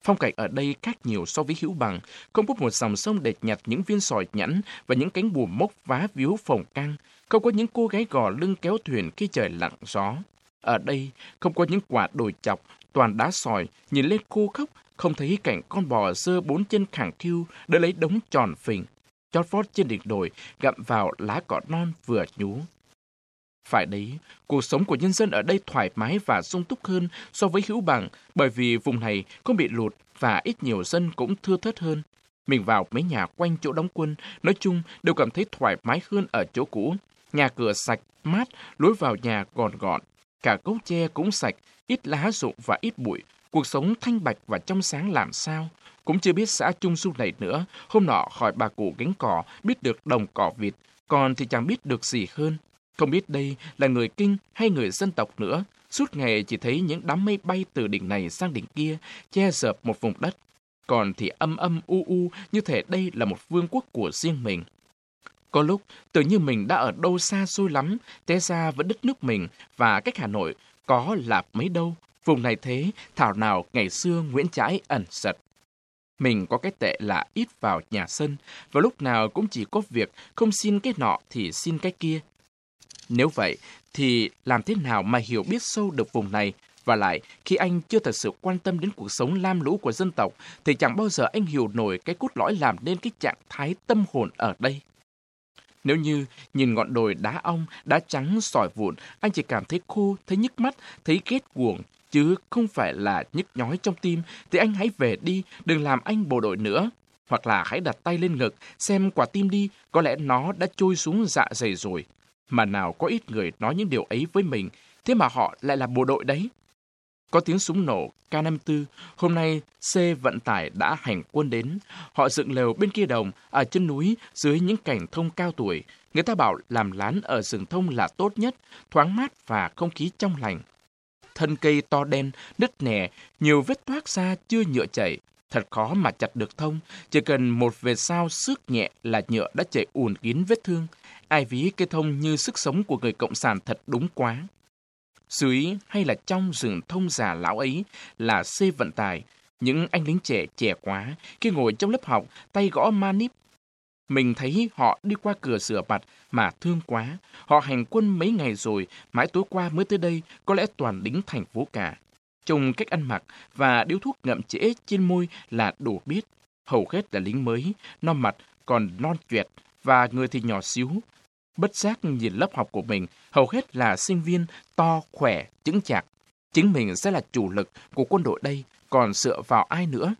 Phong cảnh ở đây khác nhiều so với hữu bằng, không có một dòng sông đệt nhặt những viên sỏi nhẵn và những cánh bùa mốc vá víu phồng căng, không có những cô gái gò lưng kéo thuyền khi trời lặng gió. Ở đây không có những quả đồi chọc, toàn đá sỏi, nhìn lên khô khốc, không thấy cảnh con bò dơ bốn chân khẳng khiu để lấy đống tròn phình. Chót vót trên đỉnh đồi, gặm vào lá cỏ non vừa nhú. Phải đấy, cuộc sống của nhân dân ở đây thoải mái và sung túc hơn so với hữu bằng, bởi vì vùng này không bị lụt và ít nhiều dân cũng thưa thớt hơn. Mình vào mấy nhà quanh chỗ đóng quân, nói chung đều cảm thấy thoải mái hơn ở chỗ cũ. Nhà cửa sạch, mát, lối vào nhà gọn gọn. Cả gốc tre cũng sạch, ít lá rụng và ít bụi. Cuộc sống thanh bạch và trong sáng làm sao? Cũng chưa biết xã Trung Du này nữa. Hôm nọ hỏi bà cụ gánh cỏ, biết được đồng cỏ vịt. Còn thì chẳng biết được gì hơn. Không biết đây là người kinh hay người dân tộc nữa. Suốt ngày chỉ thấy những đám mây bay từ đỉnh này sang đỉnh kia, che dợp một vùng đất. Còn thì âm âm u u như thể đây là một vương quốc của riêng mình. Có lúc, tưởng như mình đã ở đâu xa xôi lắm, té ra vẫn đất nước mình và cách Hà Nội có là mấy đâu. Vùng này thế, thảo nào ngày xưa Nguyễn Trãi ẩn sật. Mình có cái tệ là ít vào nhà sân, và lúc nào cũng chỉ có việc không xin cái nọ thì xin cái kia. Nếu vậy, thì làm thế nào mà hiểu biết sâu được vùng này? Và lại, khi anh chưa thật sự quan tâm đến cuộc sống lam lũ của dân tộc, thì chẳng bao giờ anh hiểu nổi cái cốt lõi làm nên cái trạng thái tâm hồn ở đây. Nếu như nhìn ngọn đồi đá ong, đá trắng, sỏi vụn, anh chỉ cảm thấy khô, thấy nhức mắt, thấy ghét guồng, chứ không phải là nhức nhói trong tim, thì anh hãy về đi, đừng làm anh bộ đội nữa. Hoặc là hãy đặt tay lên ngực, xem quả tim đi, có lẽ nó đã trôi xuống dạ dày rồi. Mà nào có ít người nói những điều ấy với mình, thế mà họ lại là bộ đội đấy. Có tiếng súng nổ, K-54, hôm nay C vận tải đã hành quân đến. Họ dựng lều bên kia đồng, ở chân núi, dưới những cảnh thông cao tuổi. Người ta bảo làm lán ở rừng thông là tốt nhất, thoáng mát và không khí trong lành. Thân cây to đen, nứt nẻ, nhiều vết toát ra chưa nhựa chảy. Thật khó mà chặt được thông, chỉ cần một vệt sao xước nhẹ là nhựa đã chảy ùn kín vết thương. Ai ví cây thông như sức sống của người Cộng sản thật đúng quá. Dưới hay là trong rừng thông già lão ấy là xê vận tài những anh lính trẻ trẻ quá, khi ngồi trong lớp học, tay gõ manip. Mình thấy họ đi qua cửa sửa mặt mà thương quá. Họ hành quân mấy ngày rồi, mãi tối qua mới tới đây, có lẽ toàn lính thành phố cả. Trông cách ăn mặc và điếu thuốc ngậm trễ trên môi là đủ biết. Hầu hết là lính mới, non mặt còn non chuẹt và người thì nhỏ xíu, bất giác nhìn lớp học của mình, hầu hết là sinh viên to, khỏe, chứng chạc. Chính mình sẽ là chủ lực của quân đội đây, còn dựa vào ai nữa?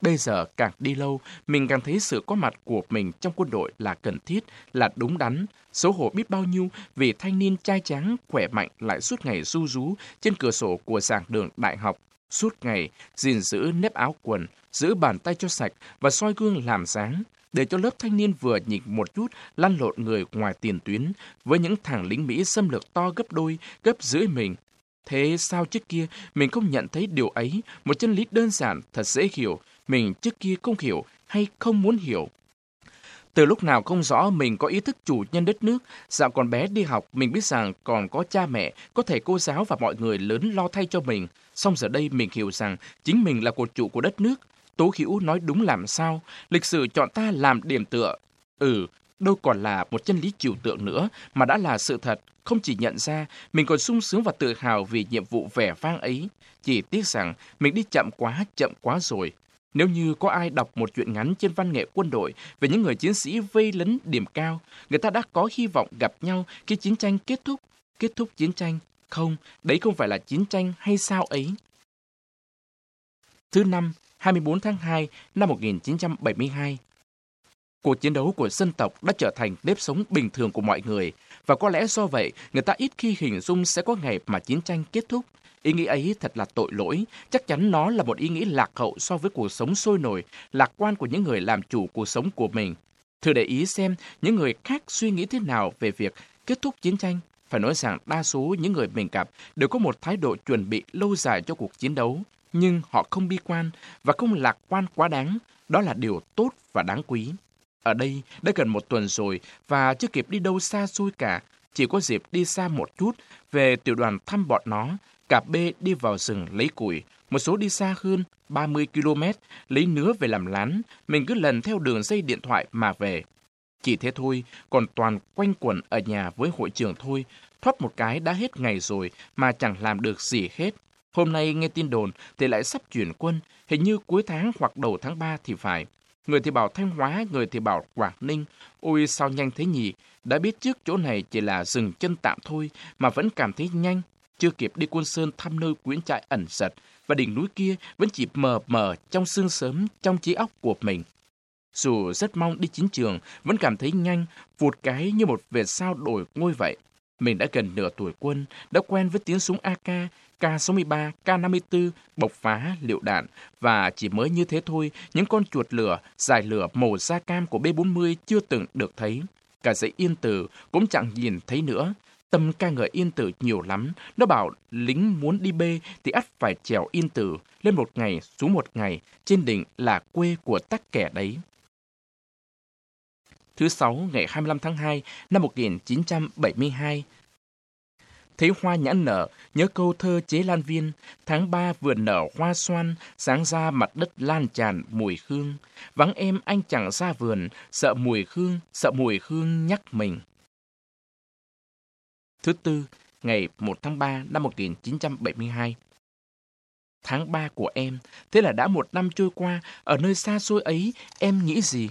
Bây giờ càng đi lâu, mình càng thấy sự có mặt của mình trong quân đội là cần thiết, là đúng đắn. số hổ biết bao nhiêu vì thanh niên trai trắng, khỏe mạnh lại suốt ngày du rú trên cửa sổ của giảng đường đại học. Suốt ngày, gìn giữ nếp áo quần, giữ bàn tay cho sạch và soi gương làm sáng để cho lớp thanh niên vừa nhịn một chút lăn lộn người ngoài tiền tuyến với những thằng lính Mỹ xâm lược to gấp đôi, gấp rưỡi mình. Thế sao trước kia mình không nhận thấy điều ấy, một chân lý đơn giản, thật dễ hiểu, mình trước kia không hiểu hay không muốn hiểu. Từ lúc nào không rõ mình có ý thức chủ nhân đất nước, dạo còn bé đi học mình biết rằng còn có cha mẹ, có thầy cô giáo và mọi người lớn lo thay cho mình. Xong giờ đây mình hiểu rằng chính mình là cột trụ của đất nước, Tố Hữu nói đúng làm sao, lịch sử chọn ta làm điểm tựa. Ừ, đâu còn là một chân lý trừu tượng nữa, mà đã là sự thật, không chỉ nhận ra, mình còn sung sướng và tự hào vì nhiệm vụ vẻ vang ấy. Chỉ tiếc rằng mình đi chậm quá, chậm quá rồi. Nếu như có ai đọc một chuyện ngắn trên văn nghệ quân đội về những người chiến sĩ vây lấn điểm cao, người ta đã có hy vọng gặp nhau khi chiến tranh kết thúc. Kết thúc chiến tranh? Không, đấy không phải là chiến tranh hay sao ấy. Thứ năm, 24 tháng 2 năm 1972. Cuộc chiến đấu của dân tộc đã trở thành nếp sống bình thường của mọi người, và có lẽ do vậy người ta ít khi hình dung sẽ có ngày mà chiến tranh kết thúc. Ý nghĩ ấy thật là tội lỗi, chắc chắn nó là một ý nghĩ lạc hậu so với cuộc sống sôi nổi, lạc quan của những người làm chủ cuộc sống của mình. Thử để ý xem những người khác suy nghĩ thế nào về việc kết thúc chiến tranh. Phải nói rằng đa số những người mình gặp đều có một thái độ chuẩn bị lâu dài cho cuộc chiến đấu, nhưng họ không bi quan và không lạc quan quá đáng. Đó là điều tốt và đáng quý. Ở đây đã gần một tuần rồi và chưa kịp đi đâu xa xôi cả, chỉ có dịp đi xa một chút về tiểu đoàn thăm bọn nó. Cả B đi vào rừng lấy củi, một số đi xa hơn 30 km, lấy nứa về làm lán, mình cứ lần theo đường dây điện thoại mà về. Chỉ thế thôi, còn toàn quanh quẩn ở nhà với hội trưởng thôi, thoát một cái đã hết ngày rồi mà chẳng làm được gì hết. Hôm nay nghe tin đồn thì lại sắp chuyển quân, hình như cuối tháng hoặc đầu tháng 3 thì phải. Người thì bảo Thanh Hóa, người thì bảo Quảng Ninh. Ôi sao nhanh thế nhỉ? Đã biết trước chỗ này chỉ là dừng chân tạm thôi mà vẫn cảm thấy nhanh. Chưa kịp đi quân sơn thăm nơi quyến trại ẩn giật và đỉnh núi kia vẫn chỉ mờ mờ trong sương sớm trong trí óc của mình. Dù rất mong đi chiến trường, vẫn cảm thấy nhanh, vụt cái như một vệt sao đổi ngôi vậy. Mình đã gần nửa tuổi quân, đã quen với tiếng súng AK, K-63, K-54 bộc phá liệu đạn và chỉ mới như thế thôi, những con chuột lửa, dài lửa màu da cam của B-40 chưa từng được thấy. Cả dãy yên tử cũng chẳng nhìn thấy nữa. Tâm ca ngợi yên tử nhiều lắm. Nó bảo lính muốn đi bê thì ắt phải trèo yên tử. Lên một ngày, xuống một ngày. Trên đỉnh là quê của tắc kẻ đấy. Thứ Sáu, ngày 25 tháng 2 năm 1972, thấy hoa nhã nở, nhớ câu thơ chế lan viên, tháng ba vườn nở hoa xoan, sáng ra mặt đất lan tràn mùi hương. Vắng em anh chẳng ra vườn, sợ mùi hương, sợ mùi hương nhắc mình. Thứ tư, ngày 1 tháng 3 năm 1972. Tháng 3 của em, thế là đã một năm trôi qua, ở nơi xa xôi ấy, em nghĩ gì?